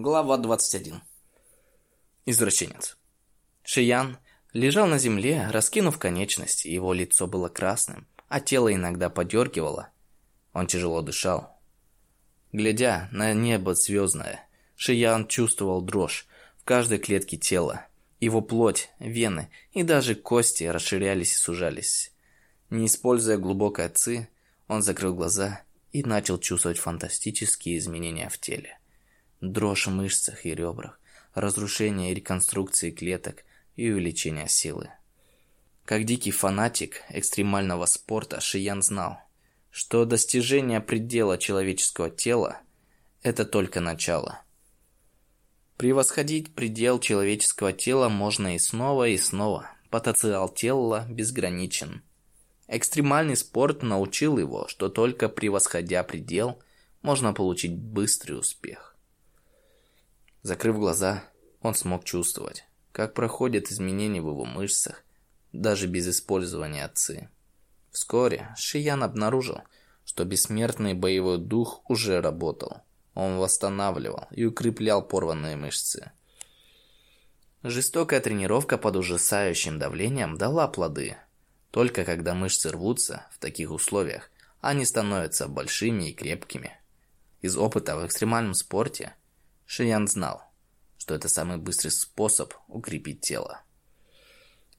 Глава 21. Извращенец. Шиян лежал на земле, раскинув конечности, его лицо было красным, а тело иногда подергивало. Он тяжело дышал. Глядя на небо звездное, Шиян чувствовал дрожь в каждой клетке тела. Его плоть, вены и даже кости расширялись и сужались. Не используя глубокой ци, он закрыл глаза и начал чувствовать фантастические изменения в теле дрожь в мышцах и ребрах, разрушение и реконструкции клеток и увеличение силы. Как дикий фанатик экстремального спорта, Шиян знал, что достижение предела человеческого тела – это только начало. Превосходить предел человеческого тела можно и снова, и снова. Потенциал тела безграничен. Экстремальный спорт научил его, что только превосходя предел, можно получить быстрый успех. Закрыв глаза, он смог чувствовать, как проходят изменения в его мышцах, даже без использования отцы. Вскоре Шиян обнаружил, что бессмертный боевой дух уже работал. Он восстанавливал и укреплял порванные мышцы. Жестокая тренировка под ужасающим давлением дала плоды. Только когда мышцы рвутся в таких условиях, они становятся большими и крепкими. Из опыта в экстремальном спорте – Шиян знал, что это самый быстрый способ укрепить тело.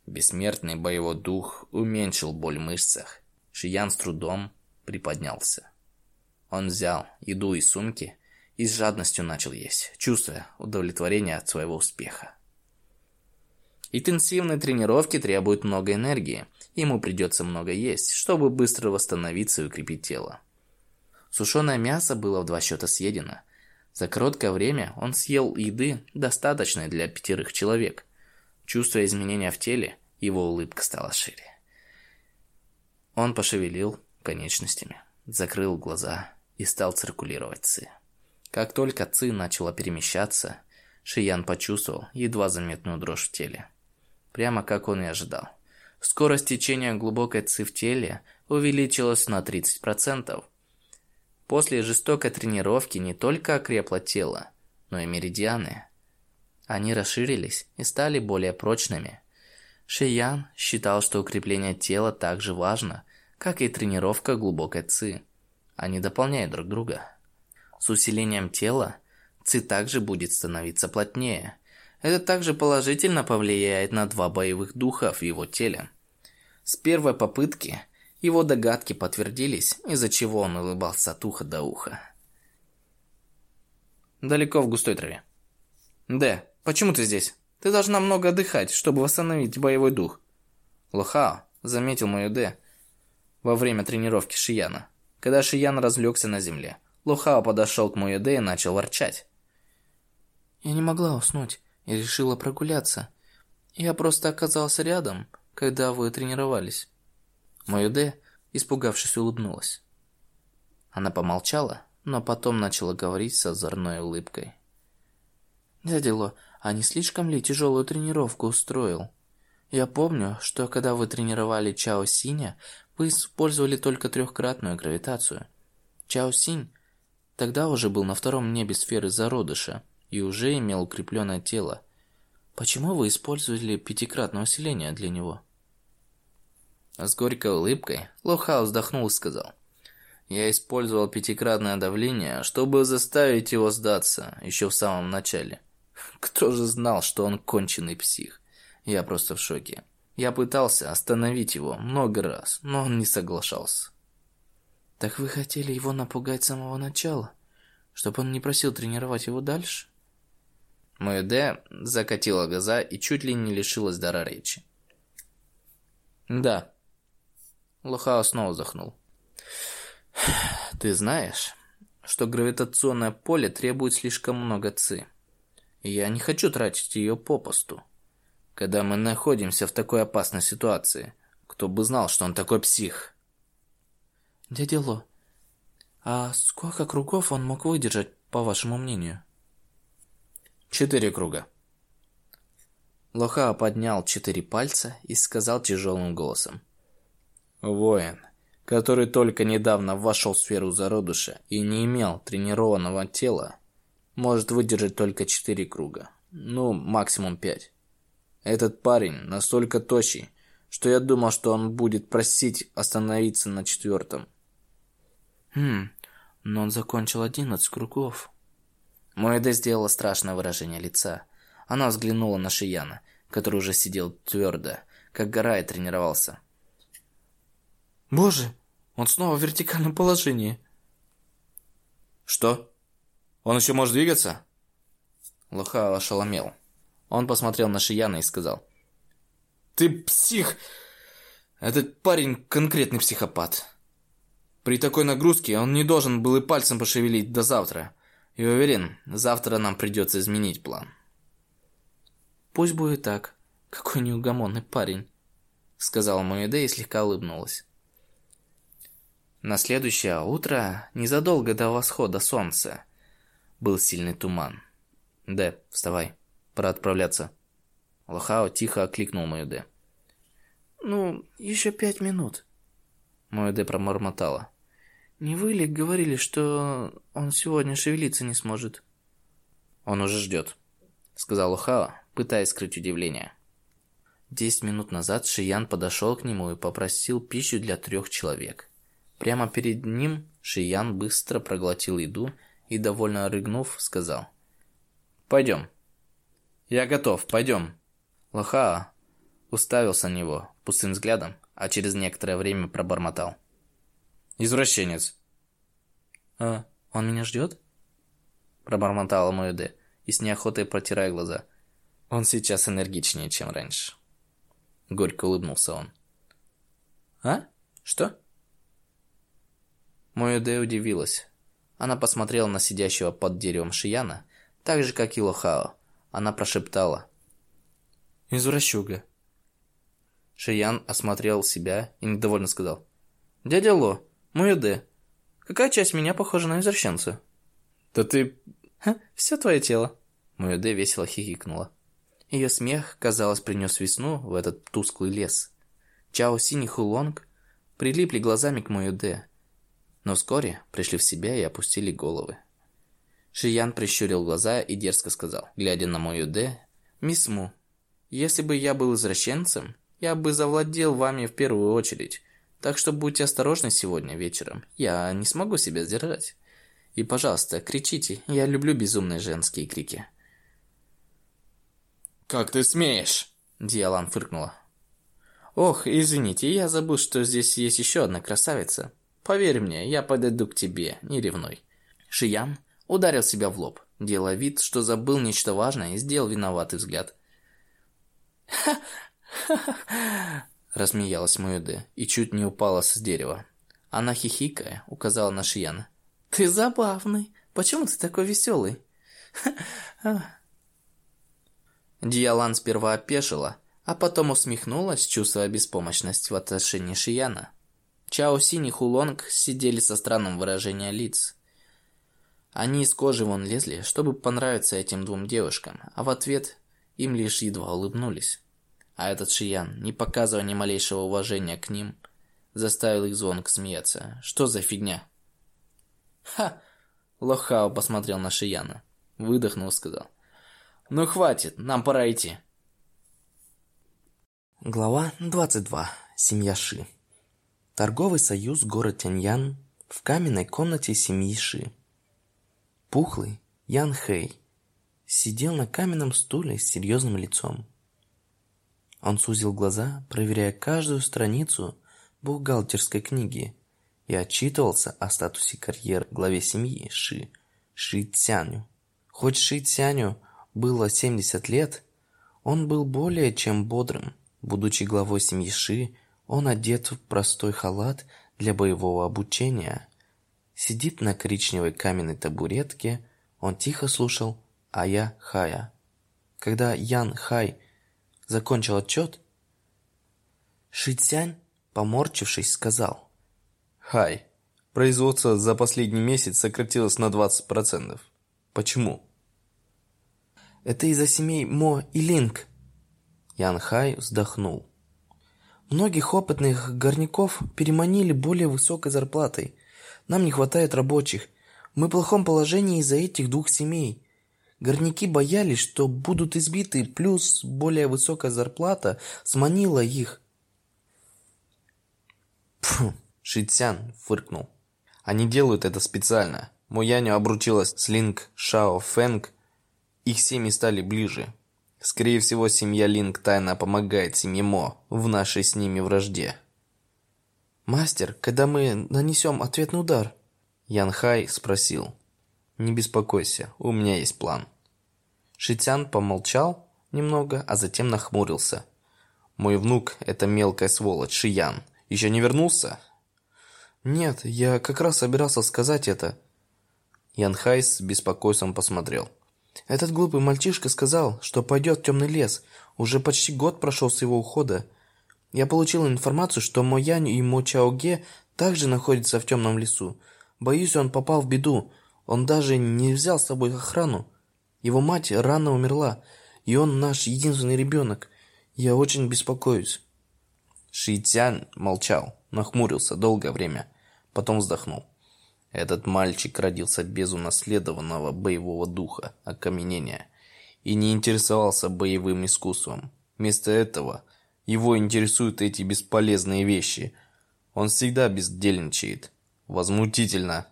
Бессмертный боевой дух уменьшил боль в мышцах. Шиян с трудом приподнялся. Он взял еду из сумки и с жадностью начал есть, чувствуя удовлетворение от своего успеха. Интенсивные тренировки требуют много энергии. Ему придется много есть, чтобы быстро восстановиться и укрепить тело. Сушеное мясо было в два счета съедено, за короткое время он съел еды, достаточной для пятерых человек. Чувствуя изменения в теле, его улыбка стала шире. Он пошевелил конечностями, закрыл глаза и стал циркулировать ци. Как только ци начала перемещаться, Шиян почувствовал едва заметную дрожь в теле. Прямо как он и ожидал. Скорость течения глубокой ци в теле увеличилась на 30%, После жестокой тренировки не только окрепло тело, но и меридианы. Они расширились и стали более прочными. Шиян считал, что укрепление тела так же важно, как и тренировка глубокой ци. Они дополняют друг друга. С усилением тела ци также будет становиться плотнее. Это также положительно повлияет на два боевых духа в его теле. С первой попытки его догадки подтвердились, из-за чего он улыбался от уха до уха. Далеко в густой траве. «Дэ, почему ты здесь? Ты должна много отдыхать, чтобы восстановить боевой дух». Лохао заметил мою Дэ во время тренировки Шияна. Когда Шиян разлегся на земле, Лохао подошел к мою Дэ и начал ворчать. «Я не могла уснуть и решила прогуляться. Я просто оказался рядом, когда вы тренировались». Моюде, испугавшись, улыбнулась. Она помолчала, но потом начала говорить с озорной улыбкой. «Дядя Ло, а не слишком ли тяжелую тренировку устроил? Я помню, что когда вы тренировали Чао Синя, вы использовали только трехкратную гравитацию. Чао Синь тогда уже был на втором небе сферы зародыша и уже имел укрепленное тело. Почему вы использовали пятикратное усиление для него?» С горькой улыбкой Лохаус вздохнул и сказал. «Я использовал пятикратное давление, чтобы заставить его сдаться еще в самом начале. Кто же знал, что он конченый псих? Я просто в шоке. Я пытался остановить его много раз, но он не соглашался». «Так вы хотели его напугать с самого начала, чтобы он не просил тренировать его дальше?» Д закатила глаза и чуть ли не лишилась дара речи. «Да, Лохао снова вздохнул. «Ты знаешь, что гравитационное поле требует слишком много ци. Я не хочу тратить ее попусту. Когда мы находимся в такой опасной ситуации, кто бы знал, что он такой псих?» «Дядя Ло, а сколько кругов он мог выдержать, по вашему мнению?» «Четыре круга». Лохао поднял четыре пальца и сказал тяжелым голосом. Воин, который только недавно вошел в сферу зародыша и не имел тренированного тела, может выдержать только четыре круга. Ну, максимум пять. Этот парень настолько тощий, что я думал, что он будет просить остановиться на четвертом. Хм, но он закончил одиннадцать кругов. Моэда сделала страшное выражение лица. Она взглянула на Шияна, который уже сидел твердо, как гора и тренировался. «Боже, он снова в вертикальном положении!» «Что? Он еще может двигаться?» Лохао ошеломел. Он посмотрел на Шияна и сказал. «Ты псих! Этот парень конкретный психопат. При такой нагрузке он не должен был и пальцем пошевелить до завтра. И уверен, завтра нам придется изменить план». «Пусть будет так. Какой неугомонный парень», — сказала Моэде и слегка улыбнулась. На следующее утро, незадолго до восхода солнца, был сильный туман. «Дэ, вставай, пора отправляться». Лохао тихо окликнул мою Дэ. «Ну, еще пять минут». Мою Дэ промормотала. «Не вы ли говорили, что он сегодня шевелиться не сможет?» «Он уже ждет», — сказал Лохао, пытаясь скрыть удивление. Десять минут назад Шиян подошел к нему и попросил пищу для трех человек. Прямо перед ним Шиян быстро проглотил еду и, довольно рыгнув, сказал. «Пойдем». «Я готов, пойдем». Лохаа уставился на него пустым взглядом, а через некоторое время пробормотал. «Извращенец». «А, он меня ждет?» Пробормотала Моюде и с неохотой протирая глаза. «Он сейчас энергичнее, чем раньше». Горько улыбнулся он. «А? Что?» Моюде удивилась. Она посмотрела на сидящего под деревом Шияна, так же, как и Лохао. Она прошептала. «Извращуга». Шиян осмотрел себя и недовольно сказал. «Дядя Ло, Моюде, какая часть меня похожа на извращенца?» «Да ты...» Ха, «Все твое тело». Моюде весело хихикнула. Ее смех, казалось, принес весну в этот тусклый лес. Чао Синь и Хулонг прилипли глазами к Моюде, но вскоре пришли в себя и опустили головы. Шиян прищурил глаза и дерзко сказал, глядя на мою Дэ, «Мисс Му, если бы я был извращенцем, я бы завладел вами в первую очередь, так что будьте осторожны сегодня вечером, я не смогу себя сдержать. И, пожалуйста, кричите, я люблю безумные женские крики». «Как ты смеешь?» Диалан фыркнула. «Ох, извините, я забыл, что здесь есть еще одна красавица. Поверь мне, я подойду к тебе, не ревнуй». Шиян ударил себя в лоб, делая вид, что забыл нечто важное и сделал виноватый взгляд. «Ха-ха-ха!» Рассмеялась Муэде и чуть не упала с дерева. Она, хихикая, указала на Шияна. «Ты забавный. Почему ты такой веселый?» Диалан сперва опешила, а потом усмехнулась, чувствуя беспомощность в отношении Шияна. Чао Синь и Хулонг сидели со странным выражением лиц. Они из кожи вон лезли, чтобы понравиться этим двум девушкам, а в ответ им лишь едва улыбнулись. А этот Шиян, не показывая ни малейшего уважения к ним, заставил их звонко смеяться. Что за фигня? Ха! Лохао посмотрел на Шияна, выдохнул сказал. Ну хватит, нам пора идти. Глава 22. Семья Ши. Торговый союз город Тяньян в каменной комнате семьи Ши. Пухлый Ян Хэй сидел на каменном стуле с серьезным лицом. Он сузил глаза, проверяя каждую страницу бухгалтерской книги и отчитывался о статусе карьеры главе семьи Ши, Ши Цяню. Хоть Ши Цяню было 70 лет, он был более чем бодрым. Будучи главой семьи Ши, он одет в простой халат для боевого обучения – Сидит на коричневой каменной табуретке, он тихо слушал Ая Хая. Когда Ян Хай закончил отчет, Шицянь, поморчившись, сказал. «Хай, производство за последний месяц сократилось на 20%. Почему?» «Это из-за семей Мо и Линк». Ян Хай вздохнул. Многих опытных горняков переманили более высокой зарплатой – нам не хватает рабочих. Мы в плохом положении из-за этих двух семей. Горняки боялись, что будут избиты, плюс более высокая зарплата сманила их. Фу, Шитсян фыркнул. Они делают это специально. Мояню обручилась с Линк Шао Фэнг. Их семьи стали ближе. Скорее всего, семья Линк тайно помогает семье Мо в нашей с ними вражде. «Мастер, когда мы нанесем ответный удар?» Ян Хай спросил. «Не беспокойся, у меня есть план». Шитян помолчал немного, а затем нахмурился. «Мой внук – это мелкая сволочь, Шиян. Еще не вернулся?» «Нет, я как раз собирался сказать это». Ян Хай с беспокойством посмотрел. Этот глупый мальчишка сказал, что пойдет в темный лес. Уже почти год прошел с его ухода. Я получил информацию, что Мо Янь и Мо Чаоге также находятся в темном лесу. Боюсь, он попал в беду. Он даже не взял с собой охрану. Его мать рано умерла, и он наш единственный ребенок. Я очень беспокоюсь. Ши Цянь молчал, нахмурился долгое время, потом вздохнул. Этот мальчик родился без унаследованного боевого духа, окаменения, и не интересовался боевым искусством. Вместо этого его интересуют эти бесполезные вещи. Он всегда бездельничает. Возмутительно.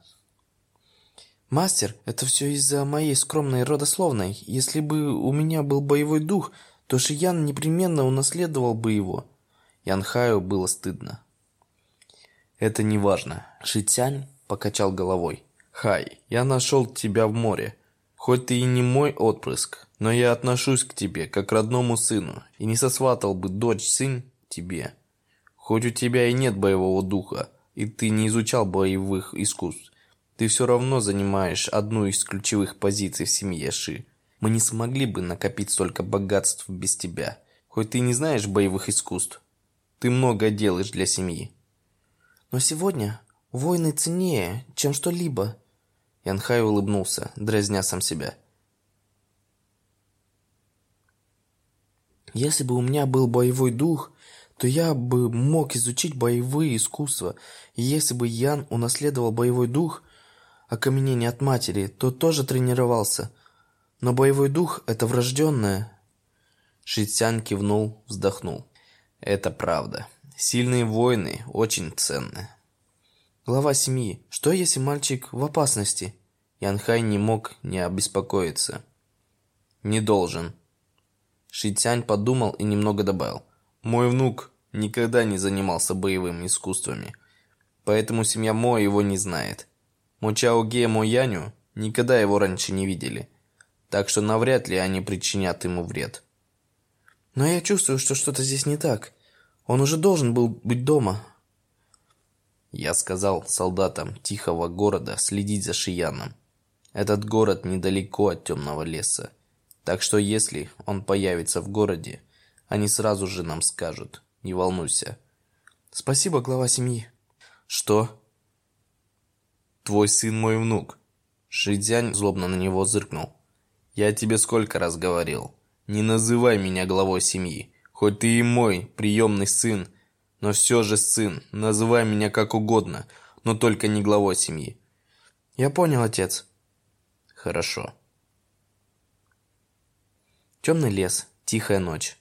«Мастер, это все из-за моей скромной родословной. Если бы у меня был боевой дух, то Шиян непременно унаследовал бы его». Янхаю было стыдно. «Это не важно. Шитянь покачал головой. «Хай, я нашел тебя в море. Хоть ты и не мой отпрыск, но я отношусь к тебе как к родному сыну и не сосватал бы дочь-сын тебе. Хоть у тебя и нет боевого духа, и ты не изучал боевых искусств, ты все равно занимаешь одну из ключевых позиций в семье Ши. Мы не смогли бы накопить столько богатств без тебя. Хоть ты не знаешь боевых искусств, ты много делаешь для семьи. Но сегодня Войны ценнее, чем что-либо. Янхай улыбнулся, дразня сам себя. Если бы у меня был боевой дух, то я бы мог изучить боевые искусства. И если бы Ян унаследовал боевой дух, окаменение от матери, то тоже тренировался. Но боевой дух – это врожденное. Шитсян кивнул, вздохнул. Это правда. Сильные воины очень ценны. Глава семьи. Что, если мальчик в опасности? Янхай не мог не обеспокоиться. Не должен. Шитянь подумал и немного добавил. Мой внук никогда не занимался боевыми искусствами, поэтому семья Мо его не знает. Мо Чао Ге Мо Яню никогда его раньше не видели, так что навряд ли они причинят ему вред. Но я чувствую, что что-то здесь не так. Он уже должен был быть дома. Я сказал солдатам тихого города следить за Шияном. Этот город недалеко от темного леса. Так что если он появится в городе, они сразу же нам скажут. Не волнуйся. Спасибо, глава семьи. Что? Твой сын мой внук. Шидзянь злобно на него зыркнул. Я тебе сколько раз говорил. Не называй меня главой семьи. Хоть ты и мой приемный сын, но все же сын, называй меня как угодно, но только не главой семьи. Я понял, отец. Хорошо. Темный лес, тихая ночь.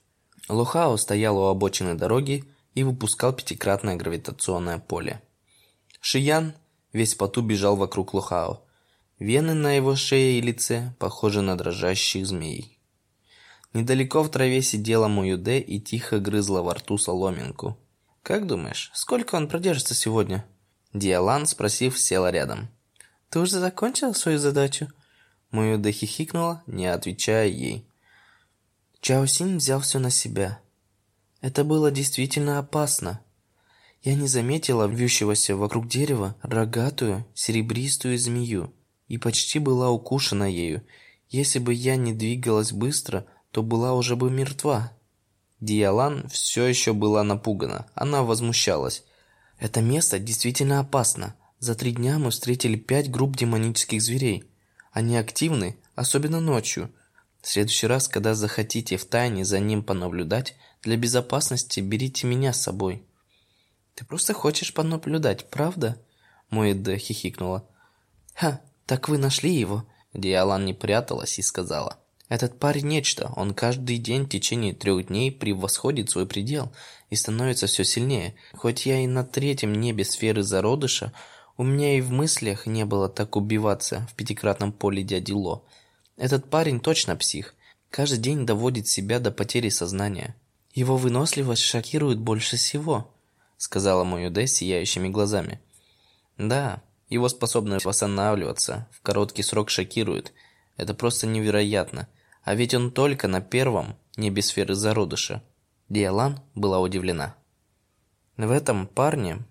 Лохао стоял у обочины дороги и выпускал пятикратное гравитационное поле. Шиян весь поту бежал вокруг Лохао. Вены на его шее и лице похожи на дрожащих змей. Недалеко в траве сидела Муюде и тихо грызла во рту соломинку. «Как думаешь, сколько он продержится сегодня?» Диалан, спросив, села рядом. «Ты уже закончил свою задачу?» Муюда хихикнула, не отвечая ей. Чао Синь взял все на себя. Это было действительно опасно. Я не заметила вьющегося вокруг дерева рогатую, серебристую змею и почти была укушена ею. Если бы я не двигалась быстро, то была уже бы мертва. Диалан все еще была напугана. Она возмущалась. «Это место действительно опасно. За три дня мы встретили пять групп демонических зверей. Они активны, особенно ночью. В следующий раз, когда захотите в тайне за ним понаблюдать, для безопасности берите меня с собой». «Ты просто хочешь понаблюдать, правда?» Моэда хихикнула. «Ха, так вы нашли его?» Диалан не пряталась и сказала. «Этот парень нечто. Он каждый день в течение трех дней превосходит свой предел и становится все сильнее. Хоть я и на третьем небе сферы зародыша, у меня и в мыслях не было так убиваться в пятикратном поле дяди Ло. Этот парень точно псих. Каждый день доводит себя до потери сознания. Его выносливость шокирует больше всего», — сказала Моюде сияющими глазами. «Да, его способность восстанавливаться в короткий срок шокирует. Это просто невероятно. А ведь он только на первом небе сферы зародыша. Диалан была удивлена. В этом парне...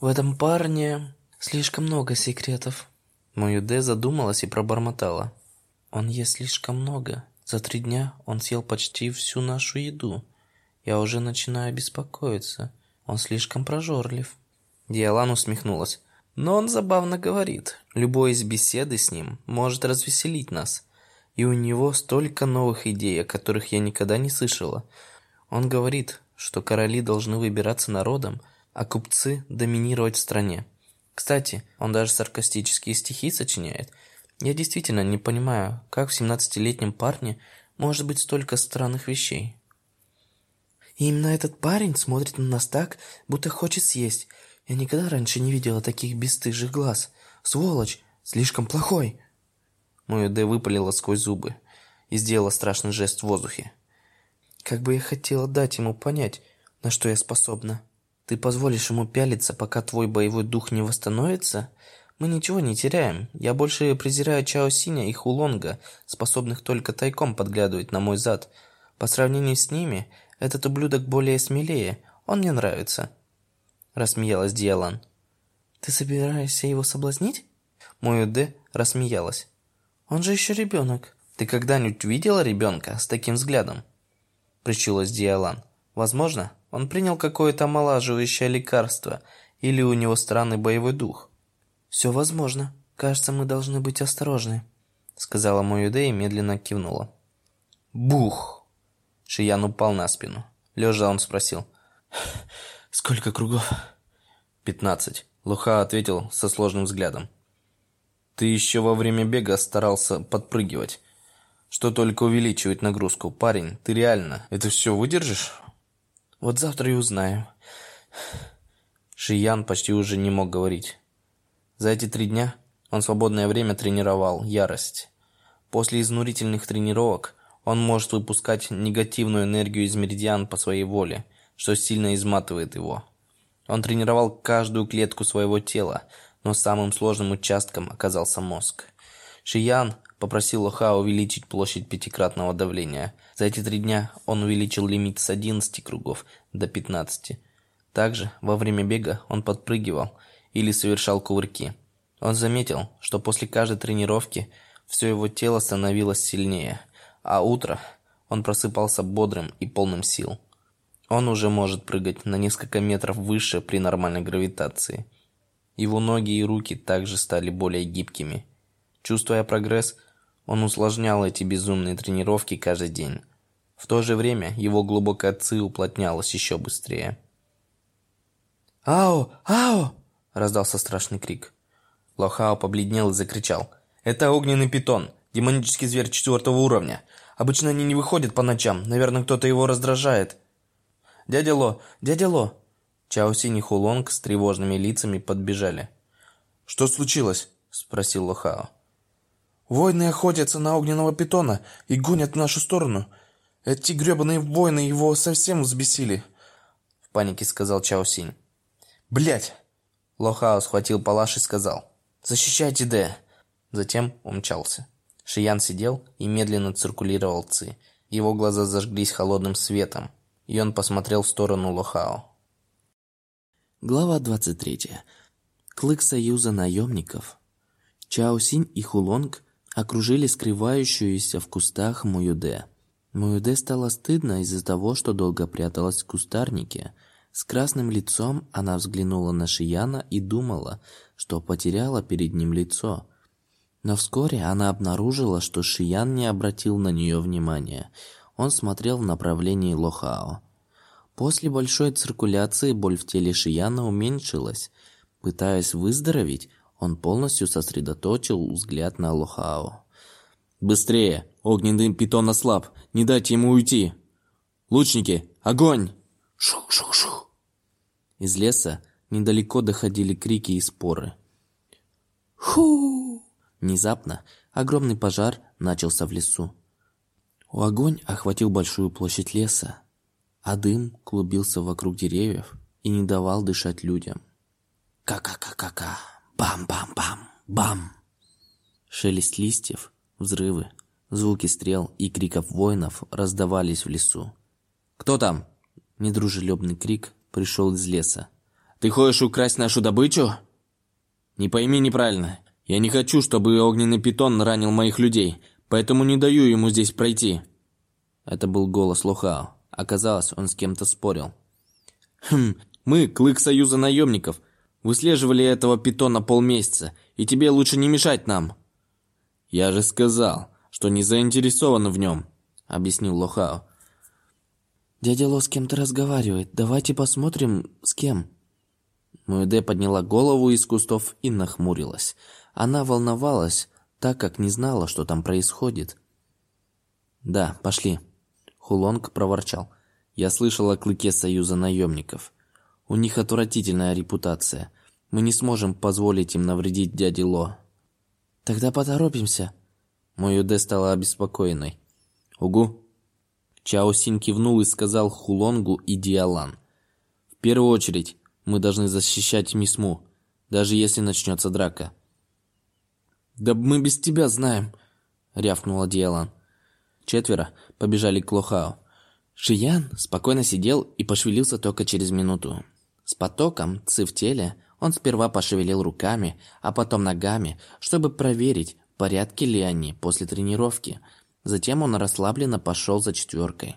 В этом парне слишком много секретов. Моюде задумалась и пробормотала. Он ест слишком много. За три дня он съел почти всю нашу еду. Я уже начинаю беспокоиться. Он слишком прожорлив. Диалан усмехнулась. Но он забавно говорит. Любой из беседы с ним может развеселить нас. И у него столько новых идей, о которых я никогда не слышала. Он говорит, что короли должны выбираться народом, а купцы доминировать в стране. Кстати, он даже саркастические стихи сочиняет. Я действительно не понимаю, как в 17-летнем парне может быть столько странных вещей. И именно этот парень смотрит на нас так, будто хочет съесть. Я никогда раньше не видела таких бесстыжих глаз. Сволочь, слишком плохой. Мою Д выпалила сквозь зубы и сделала страшный жест в воздухе. Как бы я хотела дать ему понять, на что я способна. Ты позволишь ему пялиться, пока твой боевой дух не восстановится? Мы ничего не теряем. Я больше презираю Чао Синя и Хулонга, способных только тайком подглядывать на мой зад. По сравнению с ними, этот ублюдок более смелее. Он мне нравится рассмеялась Диалан. Ты собираешься его соблазнить? Мою Д рассмеялась. Он же еще ребенок. Ты когда-нибудь видела ребенка с таким взглядом? Причулась Диалан. Возможно, он принял какое-то омолаживающее лекарство, или у него странный боевой дух. Все возможно. Кажется, мы должны быть осторожны, сказала Моюде и медленно кивнула. Бух! Шиян упал на спину. Лежа он спросил. «Сколько кругов?» «Пятнадцать», — Луха ответил со сложным взглядом. «Ты еще во время бега старался подпрыгивать, что только увеличивает нагрузку. Парень, ты реально это все выдержишь?» «Вот завтра и узнаем». Шиян почти уже не мог говорить. За эти три дня он свободное время тренировал ярость. После изнурительных тренировок он может выпускать негативную энергию из меридиан по своей воле – что сильно изматывает его. Он тренировал каждую клетку своего тела, но самым сложным участком оказался мозг. Шиян попросил Лоха увеличить площадь пятикратного давления. За эти три дня он увеличил лимит с 11 кругов до 15. Также во время бега он подпрыгивал или совершал кувырки. Он заметил, что после каждой тренировки все его тело становилось сильнее, а утро он просыпался бодрым и полным сил. Он уже может прыгать на несколько метров выше при нормальной гравитации. Его ноги и руки также стали более гибкими. Чувствуя прогресс, он усложнял эти безумные тренировки каждый день. В то же время его глубокая ци уплотнялась еще быстрее. «Ао! Ао!» – раздался страшный крик. Лохао побледнел и закричал. «Это огненный питон, демонический зверь четвертого уровня. Обычно они не выходят по ночам, наверное, кто-то его раздражает». «Дядя Ло! Дядя Ло!» Чао Синь и Хулонг с тревожными лицами подбежали. «Что случилось?» – спросил Лохао. «Воины охотятся на огненного питона и гонят в нашу сторону. Эти гребаные воины его совсем взбесили», – в панике сказал Чао Синь. «Блядь!» Лохао схватил палаш и сказал. «Защищайте Дэ!» Затем умчался. Шиян сидел и медленно циркулировал Ци. Его глаза зажглись холодным светом и он посмотрел в сторону Лохао. Глава 23. Клык союза наемников. Чао Синь и Хулонг окружили скрывающуюся в кустах Муюде. Муюде стало стыдно из-за того, что долго пряталась в кустарнике. С красным лицом она взглянула на Шияна и думала, что потеряла перед ним лицо. Но вскоре она обнаружила, что Шиян не обратил на нее внимания – он смотрел в направлении Лохао. После большой циркуляции боль в теле Шияна уменьшилась. Пытаясь выздороветь, Он полностью сосредоточил взгляд на Лохао. «Быстрее! Огненный питон ослаб! Не дайте ему уйти! Лучники, огонь!» Шух-шух-шух. Из леса недалеко доходили крики и споры. Ху! Внезапно огромный пожар начался в лесу. У огонь охватил большую площадь леса, а дым клубился вокруг деревьев и не давал дышать людям. Ка-ка-ка-ка-ка, бам-бам-бам, бам. Шелест листьев, взрывы, звуки стрел и криков воинов раздавались в лесу. «Кто там?» Недружелюбный крик пришел из леса. «Ты хочешь украсть нашу добычу?» «Не пойми неправильно. Я не хочу, чтобы огненный питон ранил моих людей, поэтому не даю ему здесь пройти». Это был голос Лохао. Оказалось, он с кем-то спорил. «Хм, мы, клык Союза наемников, выслеживали этого питона полмесяца, и тебе лучше не мешать нам». «Я же сказал, что не заинтересован в нем», — объяснил Лохао. «Дядя Ло с кем-то разговаривает. Давайте посмотрим, с кем». Муэде подняла голову из кустов и нахмурилась. Она волновалась, так как не знала, что там происходит. «Да, пошли». Хулонг проворчал. «Я слышал о клыке Союза наемников. У них отвратительная репутация. Мы не сможем позволить им навредить дяде Ло». «Тогда поторопимся». Муэде стала обеспокоенной. «Угу», Чао Син кивнул и сказал Хулонгу и Диалан. «В первую очередь, мы должны защищать Мисму, даже если начнется драка». «Да мы без тебя знаем», — рявкнула Диалан. Четверо побежали к Лохао. Шиян спокойно сидел и пошевелился только через минуту. С потоком ци в теле он сперва пошевелил руками, а потом ногами, чтобы проверить, в порядке ли они после тренировки — Затем он расслабленно пошел за четверкой.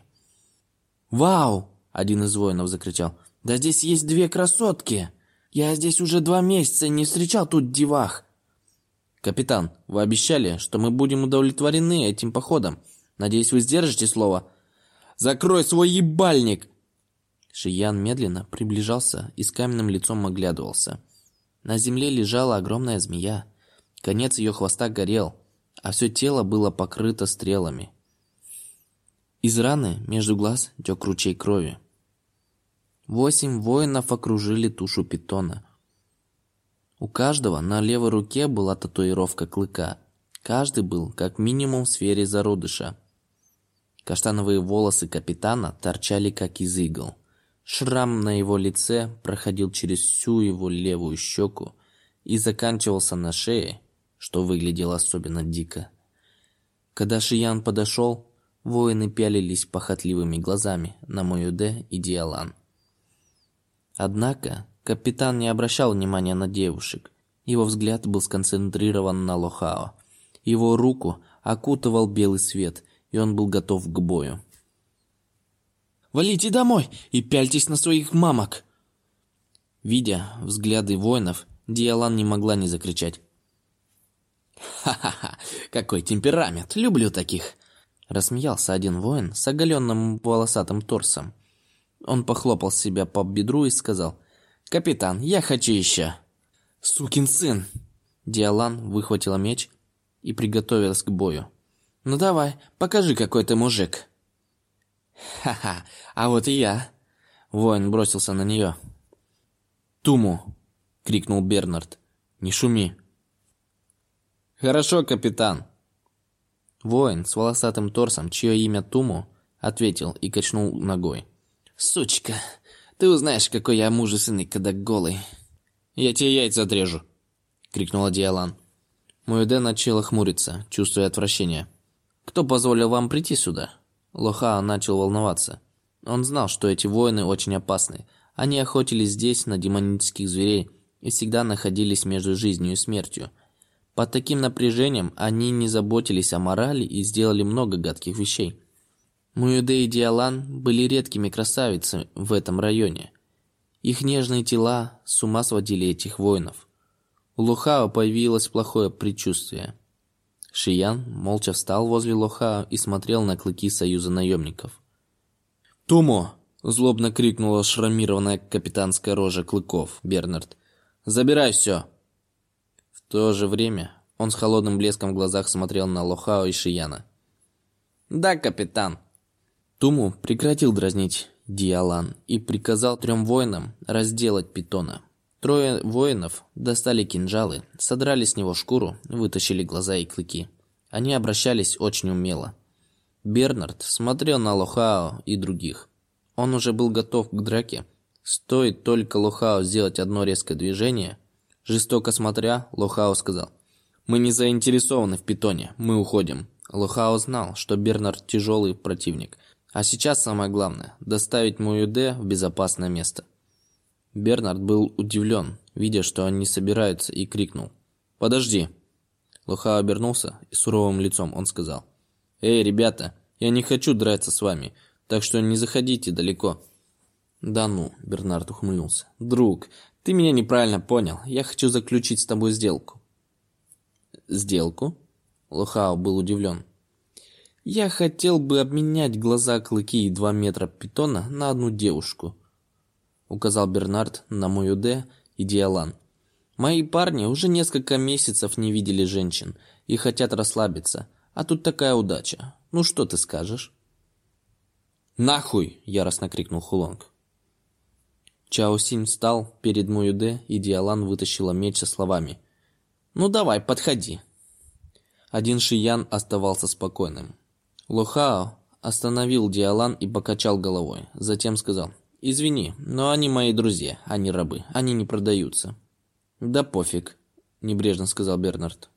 «Вау!» – один из воинов закричал. «Да здесь есть две красотки! Я здесь уже два месяца не встречал тут девах!» «Капитан, вы обещали, что мы будем удовлетворены этим походом. Надеюсь, вы сдержите слово?» «Закрой свой ебальник!» Шиян медленно приближался и с каменным лицом оглядывался. На земле лежала огромная змея. Конец ее хвоста горел, а все тело было покрыто стрелами. Из раны между глаз тек ручей крови. Восемь воинов окружили тушу питона. У каждого на левой руке была татуировка клыка. Каждый был как минимум в сфере зародыша. Каштановые волосы капитана торчали как из игл. Шрам на его лице проходил через всю его левую щеку и заканчивался на шее, что выглядело особенно дико. Когда Шиян подошел, воины пялились похотливыми глазами на Моюде и Диалан. Однако капитан не обращал внимания на девушек. Его взгляд был сконцентрирован на Лохао. Его руку окутывал белый свет, и он был готов к бою. «Валите домой и пяльтесь на своих мамок!» Видя взгляды воинов, Диалан не могла не закричать. «Ха-ха-ха, какой темперамент, люблю таких!» Рассмеялся один воин с оголенным волосатым торсом. Он похлопал себя по бедру и сказал, «Капитан, я хочу еще!» «Сукин сын!» Диалан выхватила меч и приготовилась к бою. «Ну давай, покажи, какой ты мужик!» «Ха-ха, а вот и я!» Воин бросился на нее. «Туму!» — крикнул Бернард. «Не шуми!» «Хорошо, капитан». Воин с волосатым торсом, чье имя Туму, ответил и качнул ногой. «Сучка, ты узнаешь, какой я мужественный, когда голый». «Я тебе яйца отрежу», — крикнула Диалан. Муэде начала хмуриться, чувствуя отвращение. «Кто позволил вам прийти сюда?» Лоха начал волноваться. Он знал, что эти воины очень опасны. Они охотились здесь на демонических зверей и всегда находились между жизнью и смертью. Под таким напряжением они не заботились о морали и сделали много гадких вещей. Муюде и Диалан были редкими красавицами в этом районе. Их нежные тела с ума сводили этих воинов. У Лохао появилось плохое предчувствие. Шиян молча встал возле Лохао и смотрел на клыки союза наемников. «Тумо!» – злобно крикнула шрамированная капитанская рожа клыков Бернард. «Забирай все!» В то же время он с холодным блеском в глазах смотрел на Лохао и Шияна. «Да, капитан!» Туму прекратил дразнить Диалан и приказал трем воинам разделать питона. Трое воинов достали кинжалы, содрали с него шкуру, вытащили глаза и клыки. Они обращались очень умело. Бернард смотрел на Лохао и других. Он уже был готов к драке. Стоит только Лохао сделать одно резкое движение. Жестоко смотря, Лохао сказал, «Мы не заинтересованы в питоне, мы уходим». Лохао знал, что Бернард тяжелый противник. А сейчас самое главное – доставить Муюде в безопасное место. Бернард был удивлен, видя, что они собираются, и крикнул. «Подожди!» Лохао обернулся, и суровым лицом он сказал. «Эй, ребята, я не хочу драться с вами, так что не заходите далеко». «Да ну», — Бернард ухмыльнулся. «Друг, ты меня неправильно понял. Я хочу заключить с тобой сделку». «Сделку?» Лохао был удивлен. «Я хотел бы обменять глаза, клыки и два метра питона на одну девушку», указал Бернард на Моюде и Диалан. «Мои парни уже несколько месяцев не видели женщин и хотят расслабиться, а тут такая удача. Ну что ты скажешь?» «Нахуй!» – яростно крикнул Хулонг. Чао Синь встал перед Муюде, и Диалан вытащила меч со словами. «Ну давай, подходи». Один Шиян оставался спокойным. Лохао остановил Диалан и покачал головой. Затем сказал. «Извини, но они мои друзья, они рабы, они не продаются». «Да пофиг», – небрежно сказал Бернард.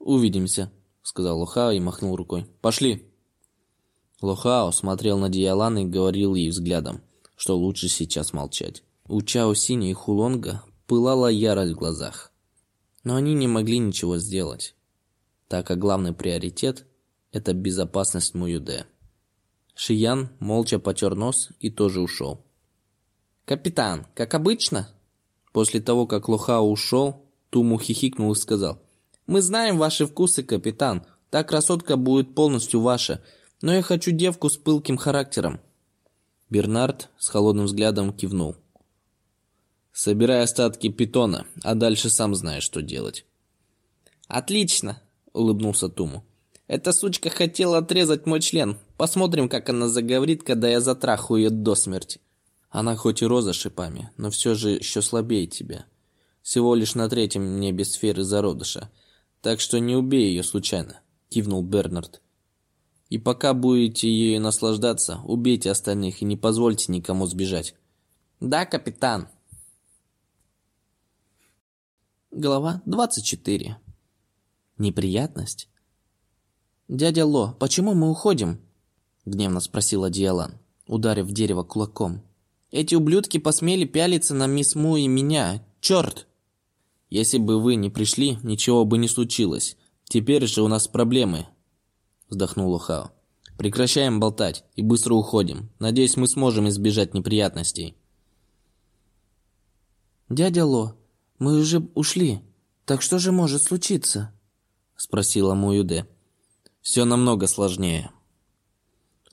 «Увидимся», – сказал Лохао и махнул рукой. «Пошли». Лохао смотрел на Диалан и говорил ей взглядом, что лучше сейчас молчать. У Чао Сини и Хулонга пылала ярость в глазах. Но они не могли ничего сделать, так как главный приоритет – это безопасность Муюде. Шиян молча потер нос и тоже ушел. «Капитан, как обычно?» После того, как Лохао ушел, Туму хихикнул и сказал. «Мы знаем ваши вкусы, капитан. Та красотка будет полностью ваша но я хочу девку с пылким характером». Бернард с холодным взглядом кивнул. «Собирай остатки питона, а дальше сам знаешь, что делать». «Отлично!» – улыбнулся Туму. «Эта сучка хотела отрезать мой член. Посмотрим, как она заговорит, когда я затрахаю ее до смерти». Она хоть и роза шипами, но все же еще слабее тебя. Всего лишь на третьем небе сферы зародыша. Так что не убей ее случайно», – кивнул Бернард. И пока будете ею наслаждаться, убейте остальных и не позвольте никому сбежать. Да, капитан. Глава 24. Неприятность? «Дядя Ло, почему мы уходим?» Гневно спросила Диалан, ударив дерево кулаком. «Эти ублюдки посмели пялиться на мисс Му и меня. Черт!» «Если бы вы не пришли, ничего бы не случилось. Теперь же у нас проблемы, вздохнул Хао. Прекращаем болтать и быстро уходим. Надеюсь, мы сможем избежать неприятностей. Дядя Ло, мы уже ушли. Так что же может случиться? спросила Муюде. Все намного сложнее.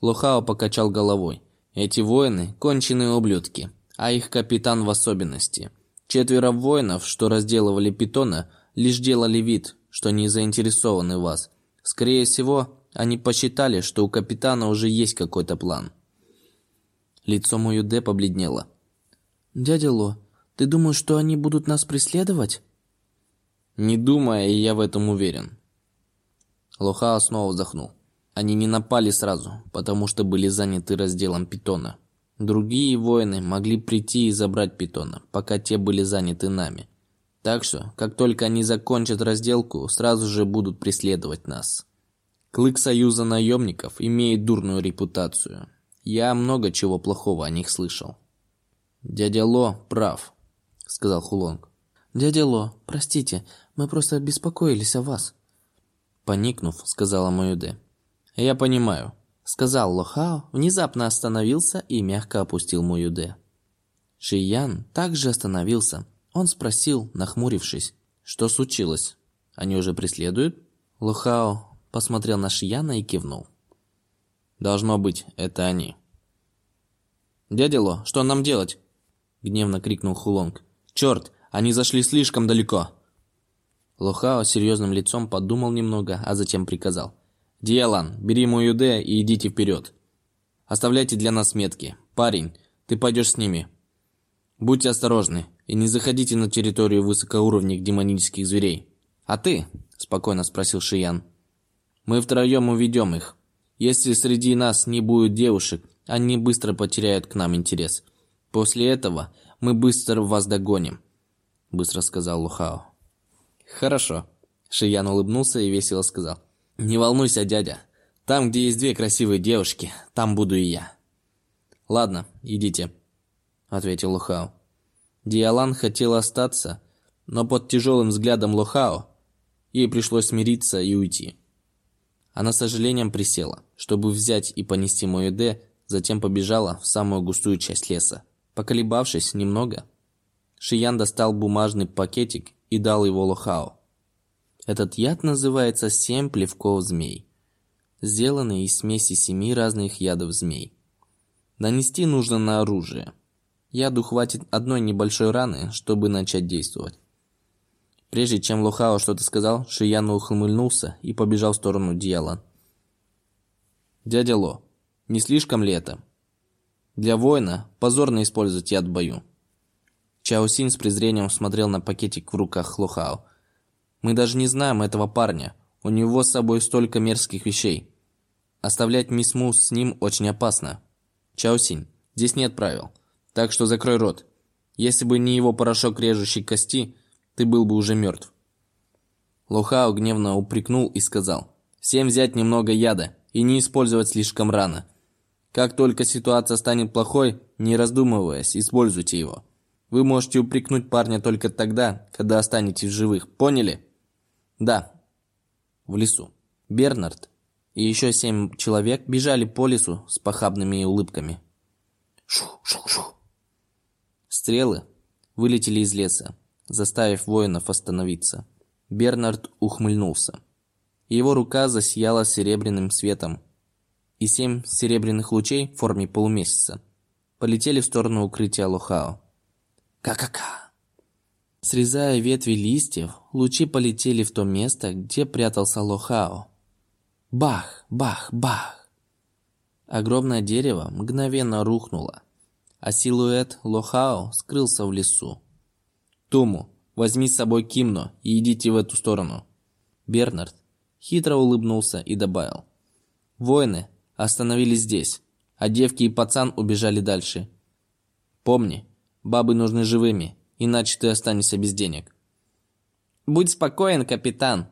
Лохао покачал головой. Эти воины конченые ублюдки, а их капитан в особенности. Четверо воинов, что разделывали питона, лишь делали вид, что не заинтересованы в вас. Скорее всего, они посчитали, что у капитана уже есть какой-то план. Лицо Моюде побледнело. «Дядя Ло, ты думаешь, что они будут нас преследовать?» «Не думая, и я в этом уверен». Лохао снова вздохнул. Они не напали сразу, потому что были заняты разделом питона. Другие воины могли прийти и забрать питона, пока те были заняты нами. Так что, как только они закончат разделку, сразу же будут преследовать нас. Клык Союза наемников имеет дурную репутацию. Я много чего плохого о них слышал. Дядя Ло прав, сказал Хулонг. Дядя Ло, простите, мы просто беспокоились о вас. Поникнув, сказала Маюде. Я понимаю, сказал Лохао, внезапно остановился и мягко опустил Маюде. Шиян также остановился. Он спросил, нахмурившись, что случилось? Они уже преследуют? Лохао посмотрел на Шияна и кивнул. «Должно быть, это они». «Дядя Ло, что нам делать?» Гневно крикнул Хулонг. «Черт, они зашли слишком далеко!» Лохао серьезным лицом подумал немного, а затем приказал. «Диалан, бери мою Д и идите вперед. Оставляйте для нас метки. Парень, ты пойдешь с ними. Будьте осторожны и не заходите на территорию высокоуровневых демонических зверей. А ты?» – спокойно спросил Шиян. «Мы втроем уведем их. Если среди нас не будет девушек, они быстро потеряют к нам интерес. После этого мы быстро вас догоним», – быстро сказал Лухао. «Хорошо». Шиян улыбнулся и весело сказал. «Не волнуйся, дядя. Там, где есть две красивые девушки, там буду и я». «Ладно, идите», — ответил Лохао. Диалан хотел остаться, но под тяжелым взглядом Лохао ей пришлось смириться и уйти. Она с сожалением присела, чтобы взять и понести мою Д, затем побежала в самую густую часть леса. Поколебавшись немного, Шиян достал бумажный пакетик и дал его Лохао. Этот яд называется «семь плевков змей», сделанный из смеси семи разных ядов змей. Нанести нужно на оружие. Яду хватит одной небольшой раны, чтобы начать действовать. Прежде чем Лохао что-то сказал, Шиян ухмыльнулся и побежал в сторону Дьяла. «Дядя Ло, не слишком ли это? Для воина позорно использовать яд в бою. Чао Син с презрением смотрел на пакетик в руках Лохао. «Мы даже не знаем этого парня. У него с собой столько мерзких вещей. Оставлять мисс Му с ним очень опасно. Чао Син, здесь нет правил. Так что закрой рот. Если бы не его порошок режущий кости, ты был бы уже мертв». Лохао гневно упрекнул и сказал, «Всем взять немного яда и не использовать слишком рано. Как только ситуация станет плохой, не раздумываясь, используйте его. Вы можете упрекнуть парня только тогда, когда останетесь в живых. Поняли? Да. В лесу. Бернард и еще семь человек бежали по лесу с похабными улыбками. Шу-шу-шу. Стрелы вылетели из леса, заставив воинов остановиться. Бернард ухмыльнулся. Его рука засияла серебряным светом, и семь серебряных лучей в форме полумесяца полетели в сторону укрытия Лохао. Ка-ка-ка. Срезая ветви листьев, лучи полетели в то место, где прятался Лохао. Бах, бах, бах. Огромное дерево мгновенно рухнуло, а силуэт Лохао скрылся в лесу. Туму, возьми с собой Кимно и идите в эту сторону. Бернард хитро улыбнулся и добавил. Воины остановились здесь, а девки и пацан убежали дальше. Помни, Бабы нужны живыми, иначе ты останешься без денег. Будь спокоен, капитан.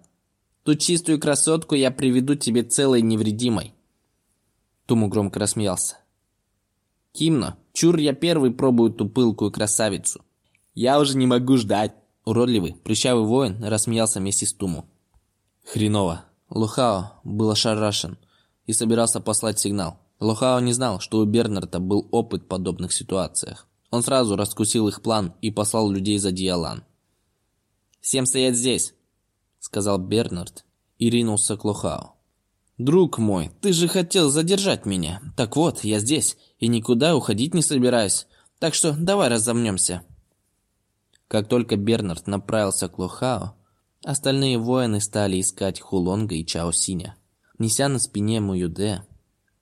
Ту чистую красотку я приведу тебе целой невредимой. Туму громко рассмеялся. Кимно, чур я первый пробую ту пылкую красавицу. Я уже не могу ждать. Уродливый, прыщавый воин рассмеялся вместе с Туму. Хреново. Лухао был ошарашен и собирался послать сигнал. Лухао не знал, что у Бернарда был опыт в подобных ситуациях. Он сразу раскусил их план и послал людей за Диалан. «Всем стоять здесь!» — сказал Бернард и ринулся к Лохау. «Друг мой, ты же хотел задержать меня. Так вот, я здесь и никуда уходить не собираюсь. Так что давай разомнемся». Как только Бернард направился к Лохао, остальные воины стали искать Хулонга и Чао Синя. Неся на спине Муюде,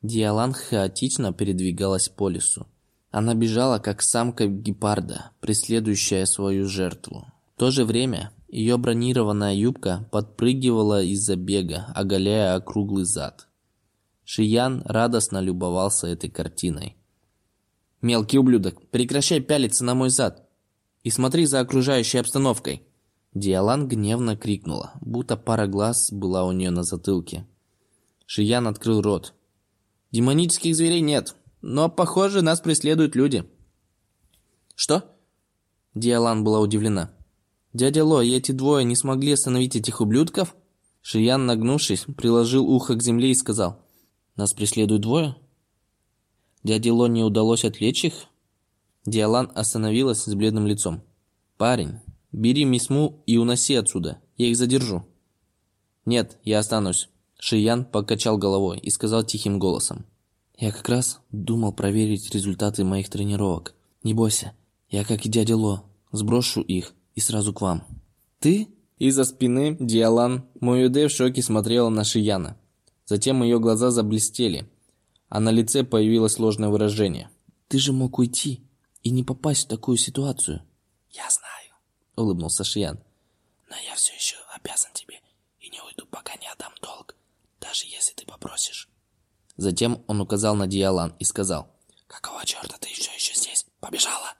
Диалан хаотично передвигалась по лесу. Она бежала, как самка гепарда, преследующая свою жертву. В то же время ее бронированная юбка подпрыгивала из-за бега, оголяя округлый зад. Шиян радостно любовался этой картиной. «Мелкий ублюдок, прекращай пялиться на мой зад и смотри за окружающей обстановкой!» Диалан гневно крикнула, будто пара глаз была у нее на затылке. Шиян открыл рот. «Демонических зверей нет, но, похоже, нас преследуют люди. Что? Диалан была удивлена. Дядя Ло и эти двое не смогли остановить этих ублюдков? Шиян, нагнувшись, приложил ухо к земле и сказал. Нас преследуют двое? Дяде Ло не удалось отвлечь их? Диалан остановилась с бледным лицом. «Парень, бери мисму и уноси отсюда. Я их задержу». «Нет, я останусь». Шиян покачал головой и сказал тихим голосом. Я как раз думал проверить результаты моих тренировок. Не бойся, я, как и дядя Ло, сброшу их и сразу к вам. Ты? Из-за спины Диалан Моюде в шоке смотрела на Шияна. Затем ее глаза заблестели, а на лице появилось сложное выражение. «Ты же мог уйти и не попасть в такую ситуацию». «Я знаю», — улыбнулся Шиян. «Но я все еще обязан тебе и не уйду, пока не отдам долг, даже если ты попросишь». Затем он указал на Диалан и сказал, «Какого черта ты все еще здесь? Побежала?»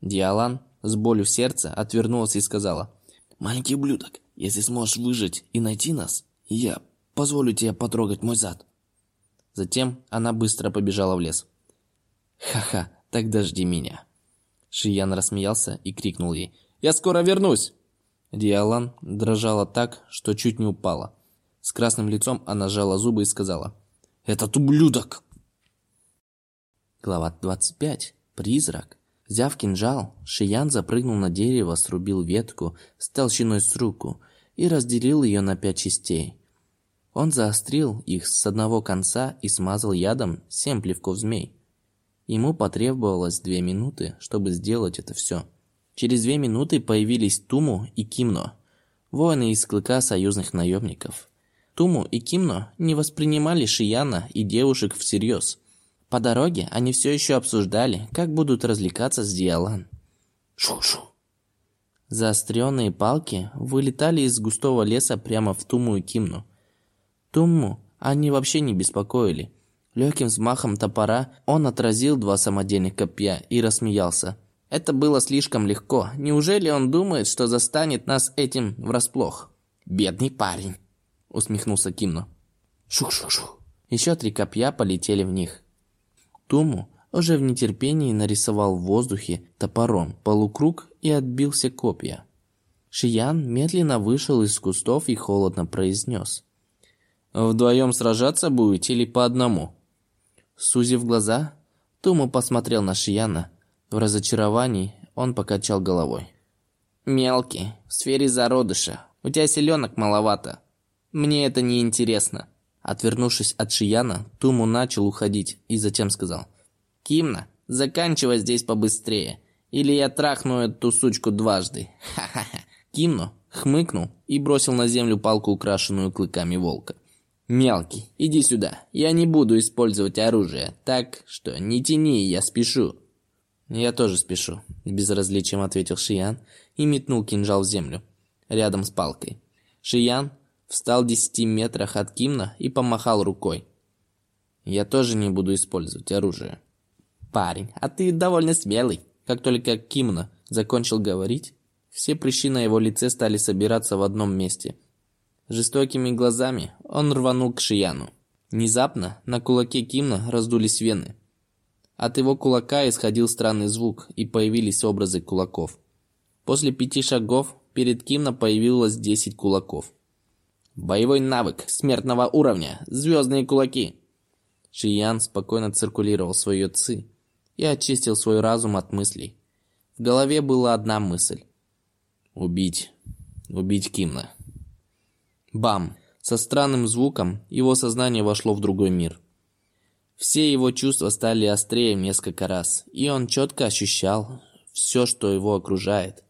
Диалан с болью в сердце отвернулась и сказала, «Маленький ублюдок, если сможешь выжить и найти нас, я позволю тебе потрогать мой зад». Затем она быстро побежала в лес. «Ха-ха, тогда жди меня». Шиян рассмеялся и крикнул ей, «Я скоро вернусь!» Диалан дрожала так, что чуть не упала. С красным лицом она сжала зубы и сказала, «Этот ублюдок!» Глава 25. Призрак. Взяв кинжал, Шиян запрыгнул на дерево, срубил ветку с толщиной с руку и разделил ее на пять частей. Он заострил их с одного конца и смазал ядом семь плевков змей. Ему потребовалось две минуты, чтобы сделать это все. Через две минуты появились Туму и Кимно, воины из клыка союзных наемников. Туму и Кимно не воспринимали Шияна и девушек всерьез – по дороге они все еще обсуждали, как будут развлекаться с Диалан. Шу-шу. Заостренные палки вылетали из густого леса прямо в Туму и Кимну. Тумму они вообще не беспокоили. Легким взмахом топора он отразил два самодельных копья и рассмеялся. Это было слишком легко. Неужели он думает, что застанет нас этим врасплох? Бедный парень, усмехнулся Кимно. Шух-шух-шух. Еще три копья полетели в них. Тому уже в нетерпении нарисовал в воздухе топором полукруг и отбился копья. Шиян медленно вышел из кустов и холодно произнес. «Вдвоем сражаться будете или по одному?» Сузив глаза, Туму посмотрел на Шияна. В разочаровании он покачал головой. «Мелкий, в сфере зародыша. У тебя селенок маловато. Мне это не интересно. Отвернувшись от Шияна, Туму начал уходить и затем сказал. «Кимна, заканчивай здесь побыстрее, или я трахну эту сучку дважды. Ха-ха-ха». Кимно хмыкнул и бросил на землю палку, украшенную клыками волка. «Мелкий, иди сюда. Я не буду использовать оружие, так что не тяни, я спешу». «Я тоже спешу», – с безразличием ответил Шиян и метнул кинжал в землю, рядом с палкой. Шиян встал в десяти метрах от Кимна и помахал рукой. «Я тоже не буду использовать оружие». «Парень, а ты довольно смелый». Как только Кимна закончил говорить, все прыщи на его лице стали собираться в одном месте. Жестокими глазами он рванул к Шияну. Внезапно на кулаке Кимна раздулись вены. От его кулака исходил странный звук, и появились образы кулаков. После пяти шагов перед Кимна появилось десять кулаков. Боевой навык смертного уровня. Звездные кулаки. Шиян спокойно циркулировал свое ци и очистил свой разум от мыслей. В голове была одна мысль. Убить. Убить Кимна. Бам! Со странным звуком его сознание вошло в другой мир. Все его чувства стали острее несколько раз, и он четко ощущал все, что его окружает.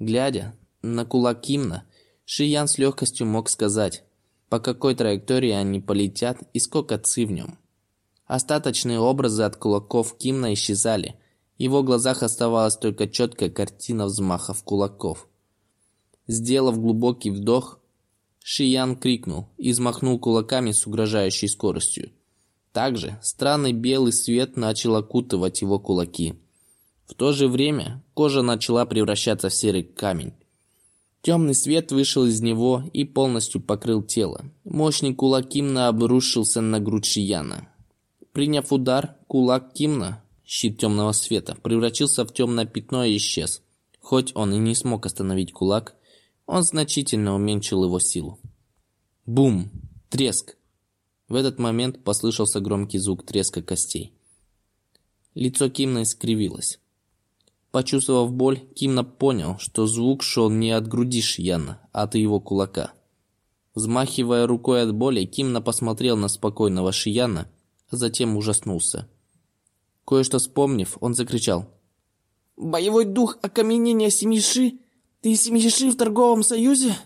Глядя на кулак Кимна, Шиян с легкостью мог сказать, по какой траектории они полетят и сколько ци в нем. Остаточные образы от кулаков Кимна исчезали. Его глазах оставалась только четкая картина взмахов кулаков. Сделав глубокий вдох, Шиян крикнул и взмахнул кулаками с угрожающей скоростью. Также странный белый свет начал окутывать его кулаки. В то же время кожа начала превращаться в серый камень. Темный свет вышел из него и полностью покрыл тело. Мощный кулак Кимна обрушился на грудь Шияна. Приняв удар, кулак Кимна, щит темного света, превратился в темное пятно и исчез. Хоть он и не смог остановить кулак, он значительно уменьшил его силу. Бум! Треск! В этот момент послышался громкий звук треска костей. Лицо Кимна искривилось. Почувствовав боль, Кимна понял, что звук шел не от груди Шияна, а от его кулака. Взмахивая рукой от боли, Кимна посмотрел на спокойного Шияна, а затем ужаснулся. Кое-что вспомнив, он закричал. «Боевой дух окаменения Семиши? Ты семьеши в торговом союзе?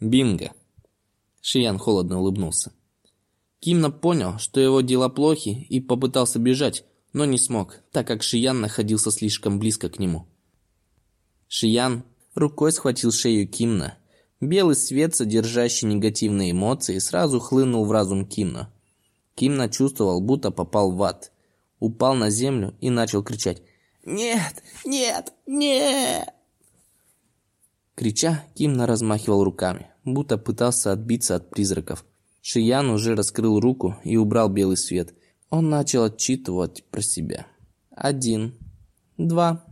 Бинго. Шиян холодно улыбнулся. Кимна понял, что его дела плохи, и попытался бежать, но не смог, так как Шиян находился слишком близко к нему. Шиян рукой схватил шею Кимна. Белый свет, содержащий негативные эмоции, сразу хлынул в разум Кимна. Кимна чувствовал, будто попал в ад. Упал на землю и начал кричать «Нет! Нет! Нет!» Крича, Кимна размахивал руками, будто пытался отбиться от призраков. Шиян уже раскрыл руку и убрал белый свет. Он начал отчитывать про себя. Один, два,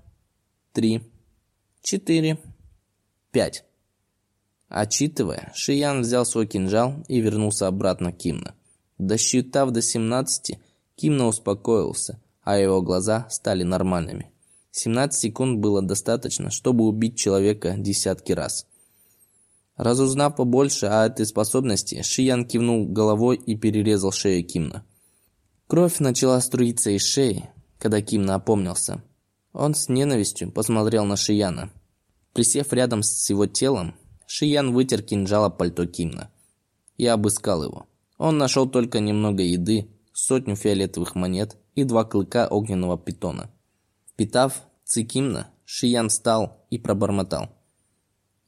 три, четыре, пять. Отчитывая, Шиян взял свой кинжал и вернулся обратно к Кимна. Досчитав до 17, Кимна успокоился, а его глаза стали нормальными. 17 секунд было достаточно, чтобы убить человека десятки раз. Разузнав побольше о этой способности, Шиян кивнул головой и перерезал шею Кимна. Кровь начала струиться из шеи, когда Кимна опомнился. Он с ненавистью посмотрел на Шияна. Присев рядом с его телом, Шиян вытер кинжала пальто Кимна и обыскал его. Он нашел только немного еды, сотню фиолетовых монет и два клыка огненного питона. Впитав цикимна, Шиян встал и пробормотал.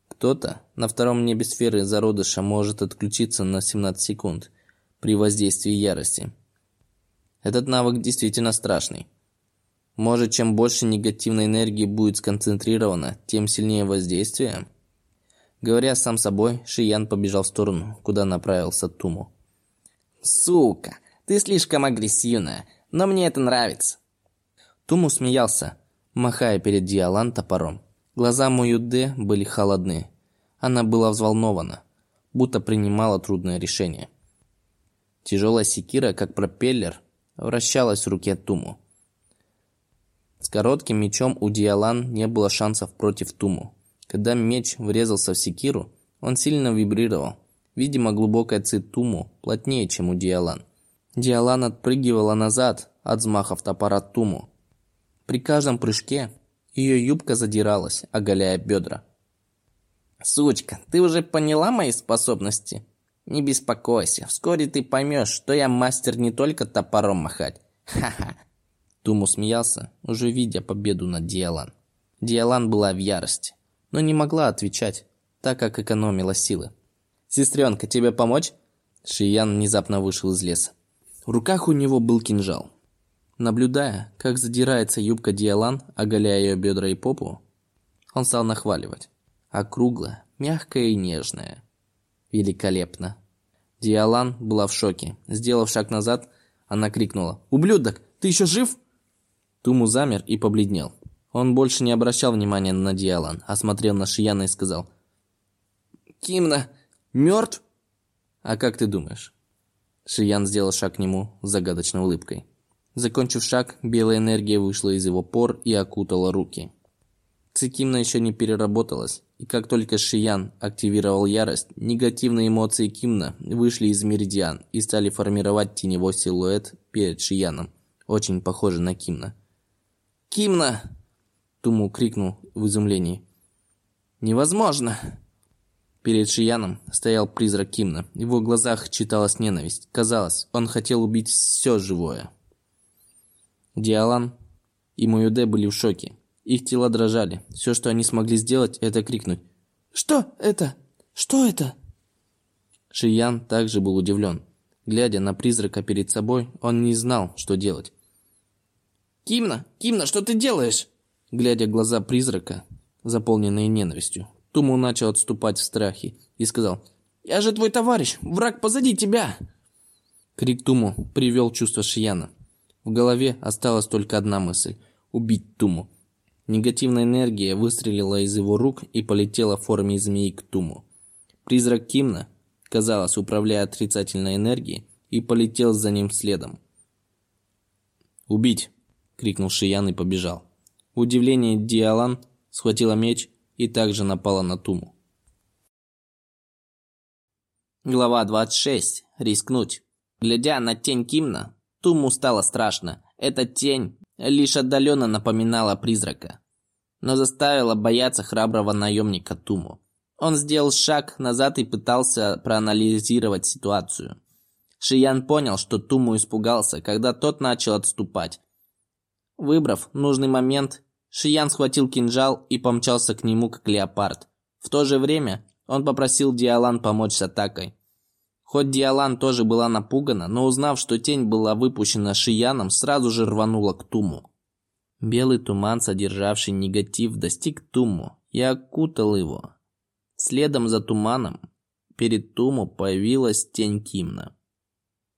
Кто-то на втором небе сферы зародыша может отключиться на 17 секунд при воздействии ярости. Этот навык действительно страшный. Может, чем больше негативной энергии будет сконцентрировано, тем сильнее воздействие? Говоря сам собой, Шиян побежал в сторону, куда направился Туму. «Сука, ты слишком агрессивная, но мне это нравится». Туму смеялся, махая перед Диалан топором. Глаза Моюде были холодны. Она была взволнована, будто принимала трудное решение. Тяжелая секира, как пропеллер, вращалась в руке Туму. С коротким мечом у Диалан не было шансов против Туму. Когда меч врезался в секиру, он сильно вибрировал. Видимо, глубокая цит Туму плотнее, чем у Диалан. Диалан отпрыгивала назад от взмахов топора Туму. При каждом прыжке ее юбка задиралась, оголяя бедра. «Сучка, ты уже поняла мои способности? Не беспокойся, вскоре ты поймешь, что я мастер не только топором махать. Ха-ха!» Туму смеялся, уже видя победу над Диалан. Диалан была в ярости, но не могла отвечать, так как экономила силы. «Сестренка, тебе помочь?» Шиян внезапно вышел из леса. В руках у него был кинжал. Наблюдая, как задирается юбка Диалан, оголяя ее бедра и попу, он стал нахваливать. Округлая, мягкая и нежная. Великолепно. Диалан была в шоке. Сделав шаг назад, она крикнула. «Ублюдок, ты еще жив?» Туму замер и побледнел. Он больше не обращал внимания на Диалан, а смотрел на Шияна и сказал. «Кимна мертв?» «А как ты думаешь?» Шиян сделал шаг к нему с загадочной улыбкой. Закончив шаг, белая энергия вышла из его пор и окутала руки. Цикимна еще не переработалась, и как только Шиян активировал ярость, негативные эмоции Кимна вышли из меридиан и стали формировать теневой силуэт перед Шияном, очень похожий на Кимна. «Кимна!» Туму крикнул в изумлении. «Невозможно!» Перед Шияном стоял призрак Кимна. В его глазах читалась ненависть. Казалось, он хотел убить все живое. Диалан и Моюде были в шоке. Их тела дрожали. Все, что они смогли сделать, это крикнуть. «Что это? Что это?» Шиян также был удивлен. Глядя на призрака перед собой, он не знал, что делать. «Кимна! Кимна, что ты делаешь?» Глядя в глаза призрака, заполненные ненавистью, Туму начал отступать в страхе и сказал «Я же твой товарищ! Враг позади тебя!» Крик Туму привел чувство Шияна. В голове осталась только одна мысль – убить Туму. Негативная энергия выстрелила из его рук и полетела в форме змеи к Туму. Призрак Кимна, казалось, управляя отрицательной энергией, и полетел за ним следом. «Убить!» – крикнул Шиян и побежал. В удивлении Диалан схватила меч и также напала на Туму. Глава 26. Рискнуть. Глядя на тень Кимна, Туму стало страшно. Эта тень лишь отдаленно напоминала призрака. но заставила бояться храброго наемника Туму. Он сделал шаг назад и пытался проанализировать ситуацию. Шиян понял, что Туму испугался, когда тот начал отступать. Выбрав нужный момент, Шиян схватил кинжал и помчался к нему, как леопард. В то же время он попросил Диалан помочь с атакой. Хоть Диалан тоже была напугана, но узнав, что тень была выпущена Шияном, сразу же рванула к Туму. Белый туман, содержавший негатив, достиг Туму и окутал его. Следом за туманом перед Туму появилась тень Кимна.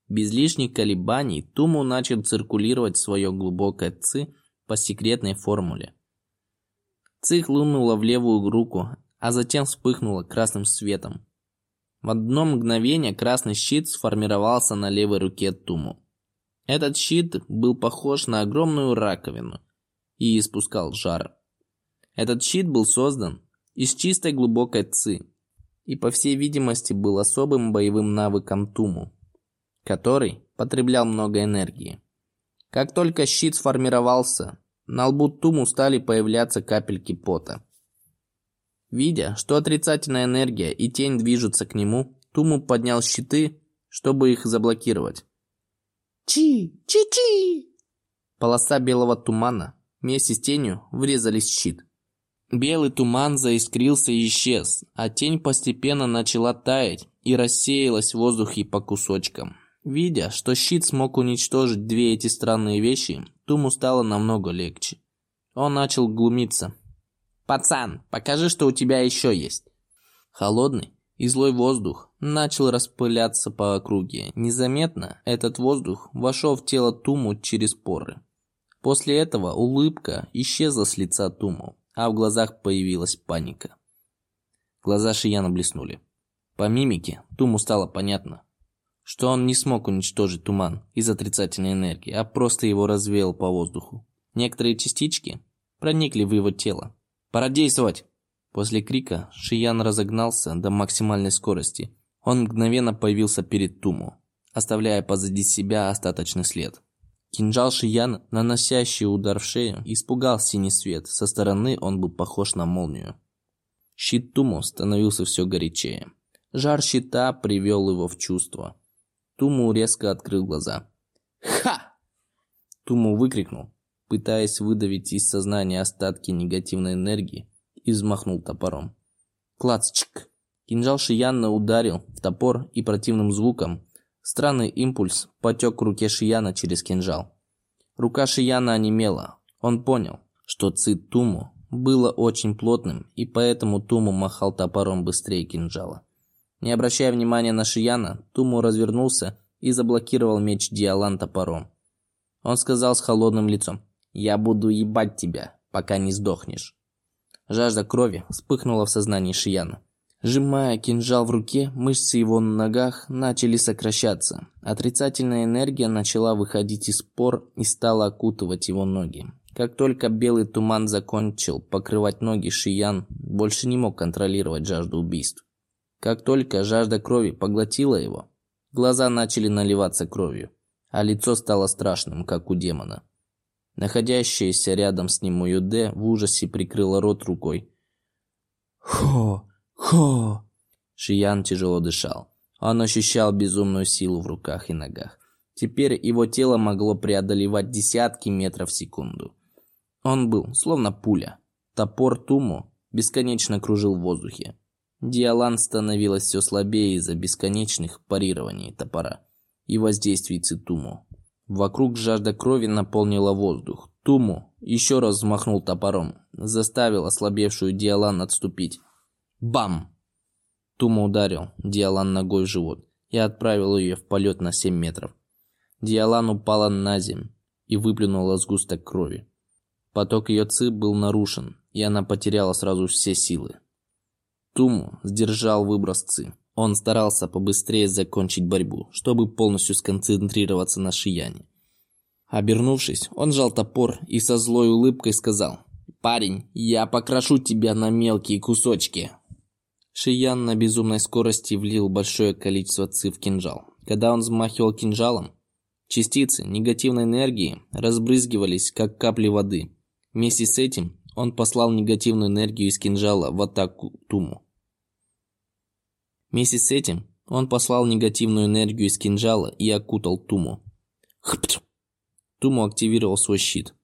Без лишних колебаний Туму начал циркулировать свое глубокое ци по секретной формуле. Ци хлынула в левую руку, а затем вспыхнула красным светом. В одно мгновение красный щит сформировался на левой руке Туму. Этот щит был похож на огромную раковину и испускал жар. Этот щит был создан из чистой глубокой ци и, по всей видимости, был особым боевым навыком Туму, который потреблял много энергии. Как только щит сформировался, на лбу Туму стали появляться капельки пота. Видя, что отрицательная энергия и тень движутся к нему, Туму поднял щиты, чтобы их заблокировать. Чи! Чи-чи! Полоса белого тумана вместе с тенью врезались в щит. Белый туман заискрился и исчез, а тень постепенно начала таять и рассеялась в воздухе по кусочкам. Видя, что щит смог уничтожить две эти странные вещи, Туму стало намного легче. Он начал глумиться. «Пацан, покажи, что у тебя еще есть!» Холодный и злой воздух начал распыляться по округе. Незаметно этот воздух вошел в тело Туму через поры. После этого улыбка исчезла с лица Туму, а в глазах появилась паника. Глаза Шияна блеснули. По мимике Туму стало понятно, что он не смог уничтожить туман из отрицательной энергии, а просто его развеял по воздуху. Некоторые частички проникли в его тело. «Пора действовать!» После крика Шиян разогнался до максимальной скорости. Он мгновенно появился перед Туму, оставляя позади себя остаточный след. Кинжал Шиян, наносящий удар в шею, испугал синий свет. Со стороны он был похож на молнию. Щит Туму становился все горячее. Жар щита привел его в чувство. Туму резко открыл глаза. «Ха!» Туму выкрикнул, пытаясь выдавить из сознания остатки негативной энергии, и взмахнул топором. Клацчик! Кинжал Шияна ударил в топор и противным звуком. Странный импульс потек к руке Шияна через кинжал. Рука Шияна онемела. Он понял, что ци Туму было очень плотным, и поэтому Туму махал топором быстрее кинжала. Не обращая внимания на Шияна, Туму развернулся и заблокировал меч Диалан топором. Он сказал с холодным лицом, «Я буду ебать тебя, пока не сдохнешь». Жажда крови вспыхнула в сознании Шияна. Сжимая кинжал в руке, мышцы его на ногах начали сокращаться. Отрицательная энергия начала выходить из пор и стала окутывать его ноги. Как только белый туман закончил покрывать ноги, Шиян больше не мог контролировать жажду убийств. Как только жажда крови поглотила его, глаза начали наливаться кровью, а лицо стало страшным, как у демона. Находящаяся рядом с ним Уюде в ужасе прикрыла рот рукой. «Хо! Хо!» Шиян тяжело дышал. Он ощущал безумную силу в руках и ногах. Теперь его тело могло преодолевать десятки метров в секунду. Он был словно пуля. Топор Туму бесконечно кружил в воздухе. Диалан становилась все слабее из-за бесконечных парирований топора и воздействий Цитуму. Вокруг жажда крови наполнила воздух. Туму еще раз взмахнул топором, заставил ослабевшую Диалан отступить. Бам! Туму ударил Диалан ногой в живот и отправил ее в полет на 7 метров. Диалан упала на землю и выплюнула сгусток крови. Поток ее ци был нарушен, и она потеряла сразу все силы. Туму сдержал выброс Ци. Он старался побыстрее закончить борьбу, чтобы полностью сконцентрироваться на Шияне. Обернувшись, он жал топор и со злой улыбкой сказал «Парень, я покрошу тебя на мелкие кусочки». Шиян на безумной скорости влил большое количество ци в кинжал. Когда он взмахивал кинжалом, частицы негативной энергии разбрызгивались, как капли воды. Вместе с этим он послал негативную энергию из кинжала в атаку Туму. Вместе с этим он послал негативную энергию из кинжала и окутал Туму. Туму активировал свой щит.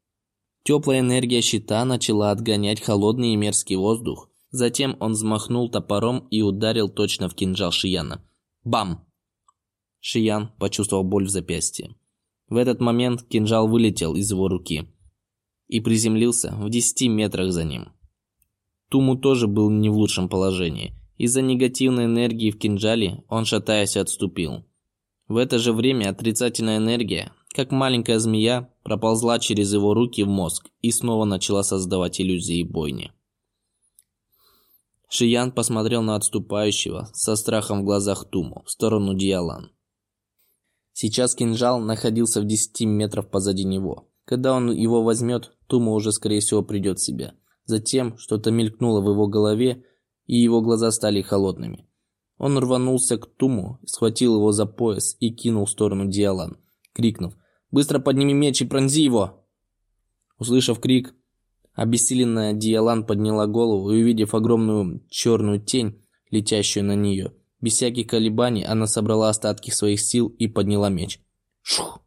Теплая энергия щита начала отгонять холодный и мерзкий воздух. Затем он взмахнул топором и ударил точно в кинжал Шияна. Бам! Шиян почувствовал боль в запястье. В этот момент кинжал вылетел из его руки и приземлился в 10 метрах за ним. Туму тоже был не в лучшем положении. Из-за негативной энергии в кинжале он, шатаясь, отступил. В это же время отрицательная энергия, как маленькая змея, проползла через его руки в мозг и снова начала создавать иллюзии бойни. Шиян посмотрел на отступающего со страхом в глазах Туму в сторону Диалан. Сейчас кинжал находился в 10 метров позади него. Когда он его возьмет, Тума уже, скорее всего, придет в себя. Затем что-то мелькнуло в его голове, и его глаза стали холодными. Он рванулся к Туму, схватил его за пояс и кинул в сторону Диалан, крикнув «Быстро подними меч и пронзи его!». Услышав крик, обессиленная Диалан подняла голову и, увидев огромную черную тень, летящую на нее, без всяких колебаний она собрала остатки своих сил и подняла меч. Шух!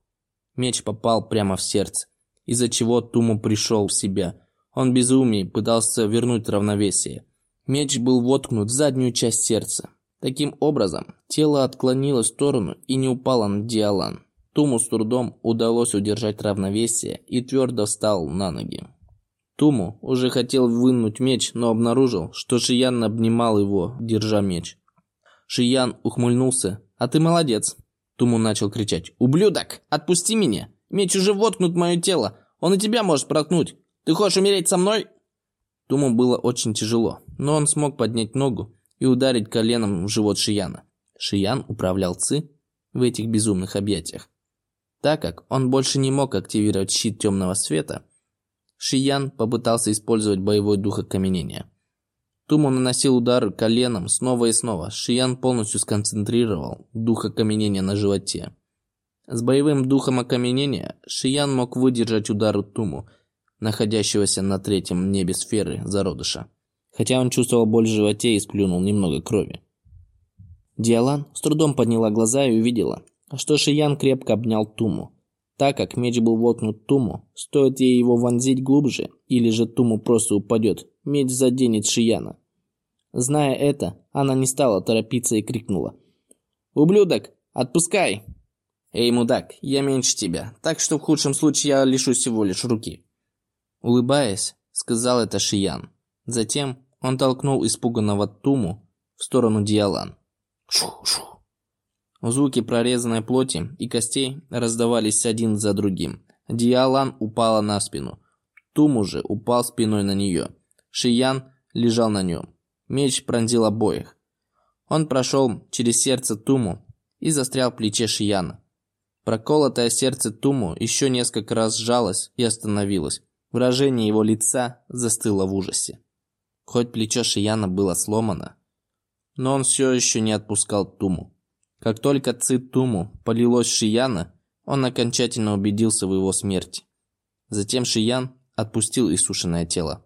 Меч попал прямо в сердце, из-за чего Туму пришел в себя. Он безумие пытался вернуть равновесие. Меч был воткнут в заднюю часть сердца. Таким образом, тело отклонилось в сторону и не упало на Диалан. Туму с трудом удалось удержать равновесие и твердо встал на ноги. Туму уже хотел вынуть меч, но обнаружил, что Шиян обнимал его, держа меч. Шиян ухмыльнулся. «А ты молодец!» Туму начал кричать. «Ублюдок! Отпусти меня! Меч уже воткнут в мое тело! Он и тебя может проткнуть! Ты хочешь умереть со мной?» Туму было очень тяжело, но он смог поднять ногу и ударить коленом в живот Шияна. Шиян управлял Ци в этих безумных объятиях. Так как он больше не мог активировать щит темного света, Шиян попытался использовать боевой дух окаменения. Туму наносил удары коленом снова и снова. Шиян полностью сконцентрировал дух окаменения на животе. С боевым духом окаменения Шиян мог выдержать удары Туму, находящегося на третьем небе сферы зародыша. Хотя он чувствовал боль в животе и сплюнул немного крови. Диалан с трудом подняла глаза и увидела, что Шиян крепко обнял Туму. Так как меч был воткнут Туму, стоит ей его вонзить глубже, или же Туму просто упадет, меч заденет Шияна. Зная это, она не стала торопиться и крикнула. «Ублюдок, отпускай!» «Эй, мудак, я меньше тебя, так что в худшем случае я лишусь всего лишь руки». Улыбаясь, сказал это Шиян. Затем он толкнул испуганного Туму в сторону Диалан. Шу-шу. Звуки прорезанной плоти и костей раздавались один за другим. Диалан упала на спину. Тум уже упал спиной на нее. Шиян лежал на нем. Меч пронзил обоих. Он прошел через сердце Туму и застрял в плече Шияна. Проколотое сердце Туму еще несколько раз сжалось и остановилось. Выражение его лица застыло в ужасе. Хоть плечо Шияна было сломано, но он все еще не отпускал Туму. Как только Цитуму полилось Шияна, он окончательно убедился в его смерти. Затем Шиян отпустил иссушенное тело.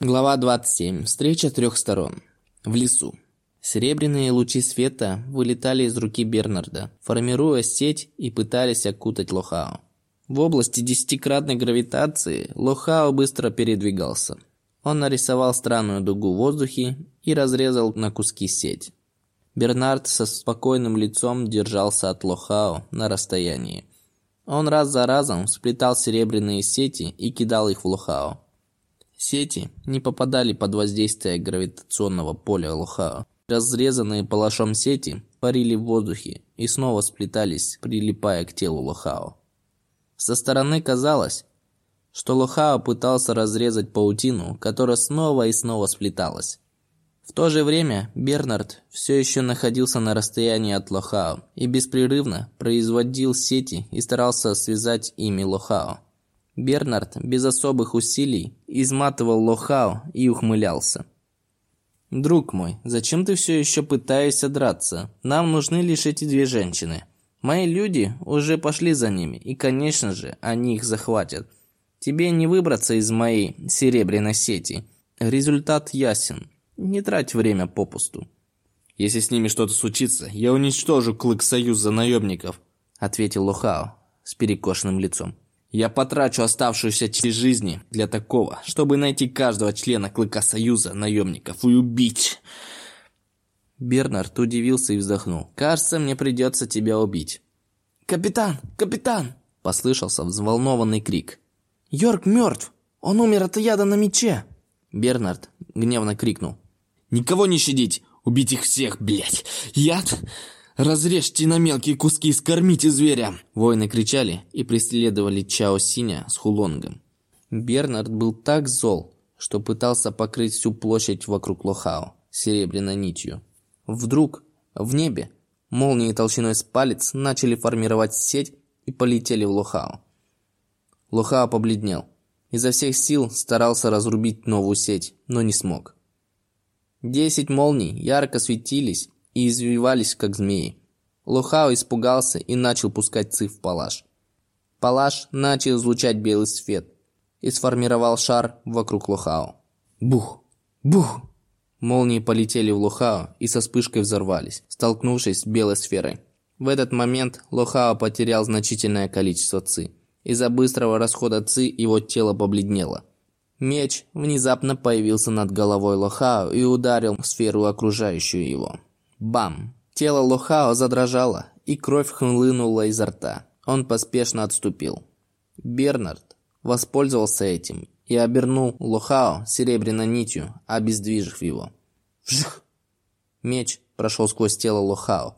Глава 27. Встреча трех сторон. В лесу. Серебряные лучи света вылетали из руки Бернарда, формируя сеть и пытались окутать Лохао. В области десятикратной гравитации Лохао быстро передвигался. Он нарисовал странную дугу в воздухе и разрезал на куски сеть. Бернард со спокойным лицом держался от Лохао на расстоянии. Он раз за разом сплетал серебряные сети и кидал их в Лохао. Сети не попадали под воздействие гравитационного поля Лохао. Разрезанные палашом сети парили в воздухе и снова сплетались, прилипая к телу Лохао. Со стороны казалось, что Лохао пытался разрезать паутину, которая снова и снова сплеталась. В то же время Бернард все еще находился на расстоянии от Лохао и беспрерывно производил сети и старался связать ими Лохао. Бернард без особых усилий изматывал Лохао и ухмылялся. «Друг мой, зачем ты все еще пытаешься драться? Нам нужны лишь эти две женщины. Мои люди уже пошли за ними, и, конечно же, они их захватят. Тебе не выбраться из моей серебряной сети. Результат ясен. Не трать время попусту. Если с ними что-то случится, я уничтожу клык союза наемников, ответил Лохао с перекошенным лицом. Я потрачу оставшуюся часть жизни для такого, чтобы найти каждого члена клыка союза наемников и убить. Бернард удивился и вздохнул. «Кажется, мне придется тебя убить». «Капитан! Капитан!» – послышался взволнованный крик. «Йорк мертв! Он умер от яда на мече!» Бернард гневно крикнул. «Никого не щадить! Убить их всех, блядь! Яд! Разрежьте на мелкие куски и скормите зверя!» Воины кричали и преследовали Чао Синя с Хулонгом. Бернард был так зол, что пытался покрыть всю площадь вокруг Лохао серебряной нитью. Вдруг в небе молнии толщиной с палец начали формировать сеть и полетели в Лохао. Лохао побледнел. Изо всех сил старался разрубить новую сеть, но не смог. Десять молний ярко светились и извивались, как змеи. Лохао испугался и начал пускать ци в палаш. Палаш начал излучать белый свет и сформировал шар вокруг Лохао. Бух! Бух! Молнии полетели в Лохао и со вспышкой взорвались, столкнувшись с белой сферой. В этот момент Лохао потерял значительное количество ци. Из-за быстрого расхода ци его тело побледнело. Меч внезапно появился над головой Лохао и ударил в сферу, окружающую его. Бам! Тело Лохао задрожало, и кровь хлынула изо рта. Он поспешно отступил. Бернард воспользовался этим и обернул Лохао серебряной нитью, обездвижив его. Вжих! Меч прошел сквозь тело Лохао.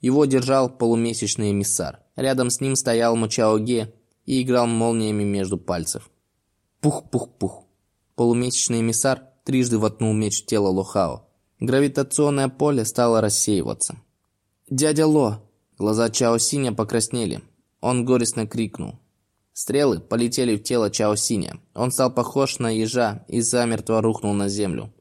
Его держал полумесячный эмиссар. Рядом с ним стоял Мучаоге и играл молниями между пальцев. Пух-пух-пух. Полумесячный эмиссар трижды воткнул меч в тело Лохао. Гравитационное поле стало рассеиваться. «Дядя Ло!» Глаза Чао Синя покраснели. Он горестно крикнул. Стрелы полетели в тело Чао Синя. Он стал похож на ежа и замертво рухнул на землю.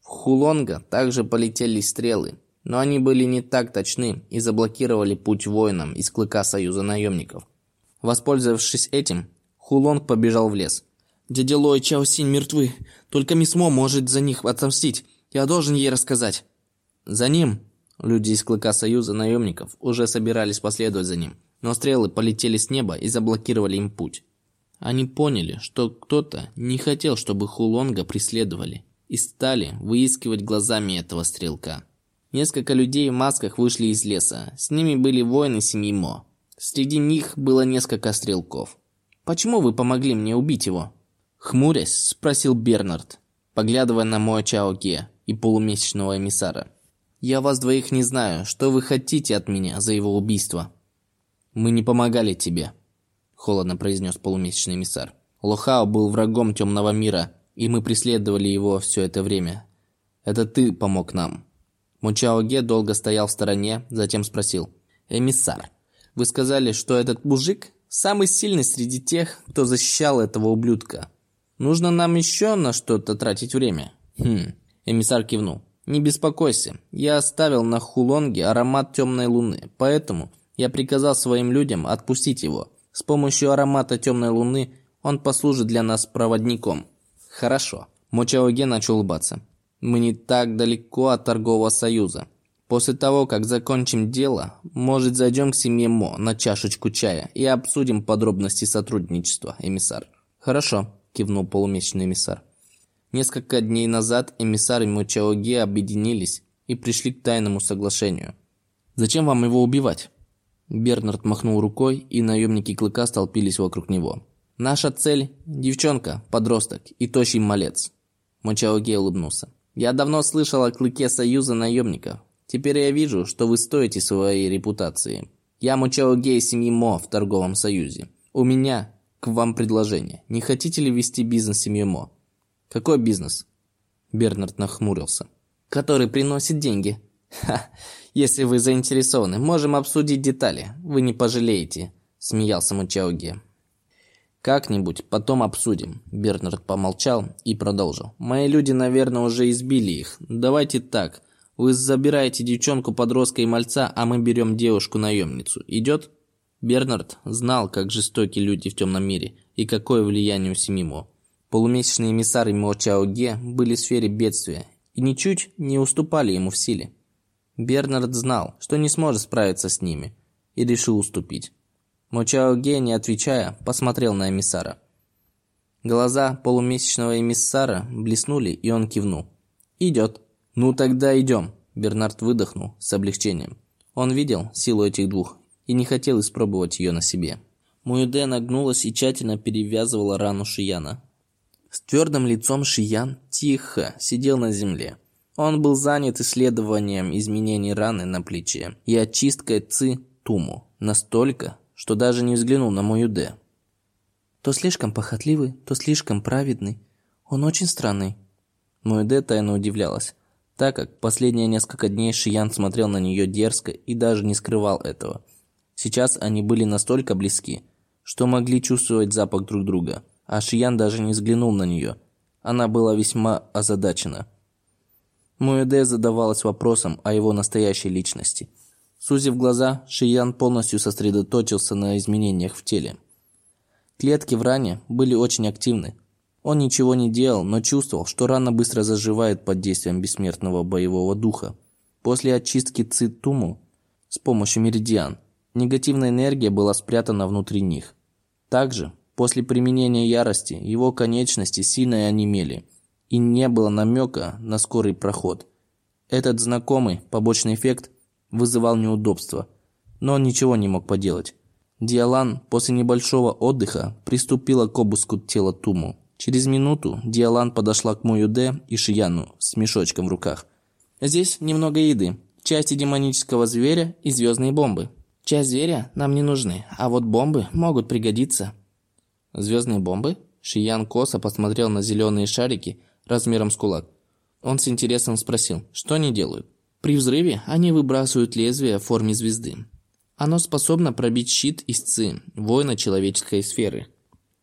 В Хулонга также полетели стрелы, но они были не так точны и заблокировали путь воинам из клыка Союза наемников. Воспользовавшись этим, Хулонг побежал в лес. «Дядя Ло и Чао Синь мертвы. Только мисс Мо может за них отомстить. Я должен ей рассказать». За ним люди из клыка Союза наемников уже собирались последовать за ним но стрелы полетели с неба и заблокировали им путь. Они поняли, что кто-то не хотел, чтобы Хулонга преследовали, и стали выискивать глазами этого стрелка. Несколько людей в масках вышли из леса. С ними были воины семьи Мо. Среди них было несколько стрелков. «Почему вы помогли мне убить его?» Хмурясь, спросил Бернард, поглядывая на Моя Чао Ге и полумесячного эмиссара. «Я вас двоих не знаю. Что вы хотите от меня за его убийство?» «Мы не помогали тебе», – холодно произнес полумесячный эмиссар. «Лохао был врагом темного мира, и мы преследовали его все это время. Это ты помог нам». Мучао Ге долго стоял в стороне, затем спросил. «Эмиссар, вы сказали, что этот мужик самый сильный среди тех, кто защищал этого ублюдка. Нужно нам еще на что-то тратить время?» «Хм...» Эмиссар кивнул. «Не беспокойся, я оставил на Хулонге аромат темной луны, поэтому я приказал своим людям отпустить его. С помощью аромата темной луны он послужит для нас проводником. Хорошо. Мочаоге начал улыбаться. Мы не так далеко от торгового союза. После того, как закончим дело, может, зайдем к семье Мо на чашечку чая и обсудим подробности сотрудничества, эмиссар. Хорошо, кивнул полумесячный эмиссар. Несколько дней назад эмиссар и Мочаоге объединились и пришли к тайному соглашению. Зачем вам его убивать? Бернард махнул рукой, и наемники Клыка столпились вокруг него. «Наша цель – девчонка, подросток и тощий малец». Мочаоге улыбнулся. «Я давно слышал о Клыке Союза наемников. Теперь я вижу, что вы стоите своей репутации. Я Мочаоге из семьи Мо в торговом союзе. У меня к вам предложение. Не хотите ли вести бизнес семьи Мо?» «Какой бизнес?» Бернард нахмурился. «Который приносит деньги». «Ха, если вы заинтересованы, можем обсудить детали. Вы не пожалеете», – смеялся Мучауги. «Как-нибудь потом обсудим», – Бернард помолчал и продолжил. «Мои люди, наверное, уже избили их. Давайте так. Вы забираете девчонку, подростка и мальца, а мы берем девушку-наемницу. Идет?» Бернард знал, как жестоки люди в темном мире, и какое влияние у Семимо. Полумесячные эмиссары Мо Чао Ге были в сфере бедствия и ничуть не уступали ему в силе. Бернард знал, что не сможет справиться с ними, и решил уступить. Мо Чао Ге, не отвечая, посмотрел на эмиссара. Глаза полумесячного эмиссара блеснули, и он кивнул. «Идет». «Ну тогда идем», – Бернард выдохнул с облегчением. Он видел силу этих двух и не хотел испробовать ее на себе. Муюде нагнулась и тщательно перевязывала рану Шияна. С твердым лицом Шиян тихо сидел на земле. Он был занят исследованием изменений раны на плече и очисткой ци туму, настолько, что даже не взглянул на Муюде. То слишком похотливый, то слишком праведный. Он очень странный. Муэде тайно удивлялась, так как последние несколько дней Шиян смотрел на нее дерзко и даже не скрывал этого. Сейчас они были настолько близки, что могли чувствовать запах друг друга – а Шиян даже не взглянул на нее. Она была весьма озадачена. Муэде задавалась вопросом о его настоящей личности. Сузив глаза, Шиян полностью сосредоточился на изменениях в теле. Клетки в ране были очень активны. Он ничего не делал, но чувствовал, что рана быстро заживает под действием бессмертного боевого духа. После очистки Цитуму с помощью меридиан, негативная энергия была спрятана внутри них. Также После применения ярости его конечности сильно онемели, и не было намека на скорый проход. Этот знакомый побочный эффект вызывал неудобства, но он ничего не мог поделать. Диалан после небольшого отдыха приступила к обыску тела Туму. Через минуту Диалан подошла к Муюде и Шияну с мешочком в руках. «Здесь немного еды, части демонического зверя и звездные бомбы. Часть зверя нам не нужны, а вот бомбы могут пригодиться». Звездные бомбы? Шиян косо посмотрел на зеленые шарики размером с кулак. Он с интересом спросил, что они делают. При взрыве они выбрасывают лезвие в форме звезды. Оно способно пробить щит ци, воина человеческой сферы.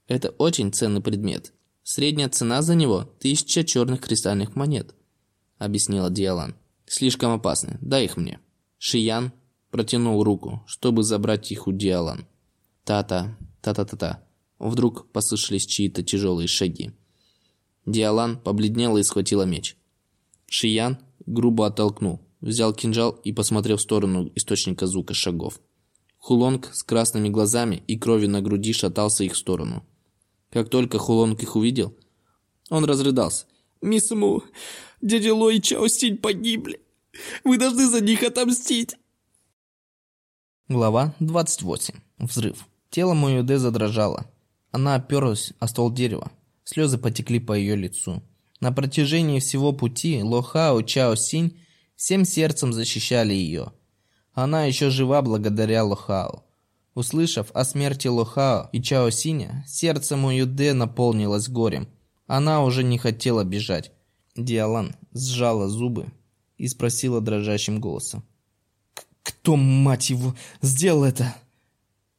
Это очень ценный предмет. Средняя цена за него – тысяча черных кристальных монет, объяснила Диалан. Слишком опасны, дай их мне. Шиян протянул руку, чтобы забрать их у Диалан. Та-та, та-та-та-та. Вдруг послышались чьи-то тяжелые шаги. Диалан побледнела и схватила меч. Шиян грубо оттолкнул, взял кинжал и посмотрел в сторону источника звука шагов. Хулонг с красными глазами и кровью на груди шатался их в сторону. Как только Хулонг их увидел, он разрыдался. «Мисс Му, дядя Ло и Чао Синь погибли. Вы должны за них отомстить!» Глава 28. Взрыв. Тело Моюде задрожало. Она оперлась о ствол дерева. Слезы потекли по ее лицу. На протяжении всего пути Лохао Чао Синь всем сердцем защищали ее. Она еще жива благодаря Лохао. Услышав о смерти Лохао и Чао Синя, сердце Муюде наполнилось горем. Она уже не хотела бежать. Диалан сжала зубы и спросила дрожащим голосом. «Кто, мать его, сделал это?»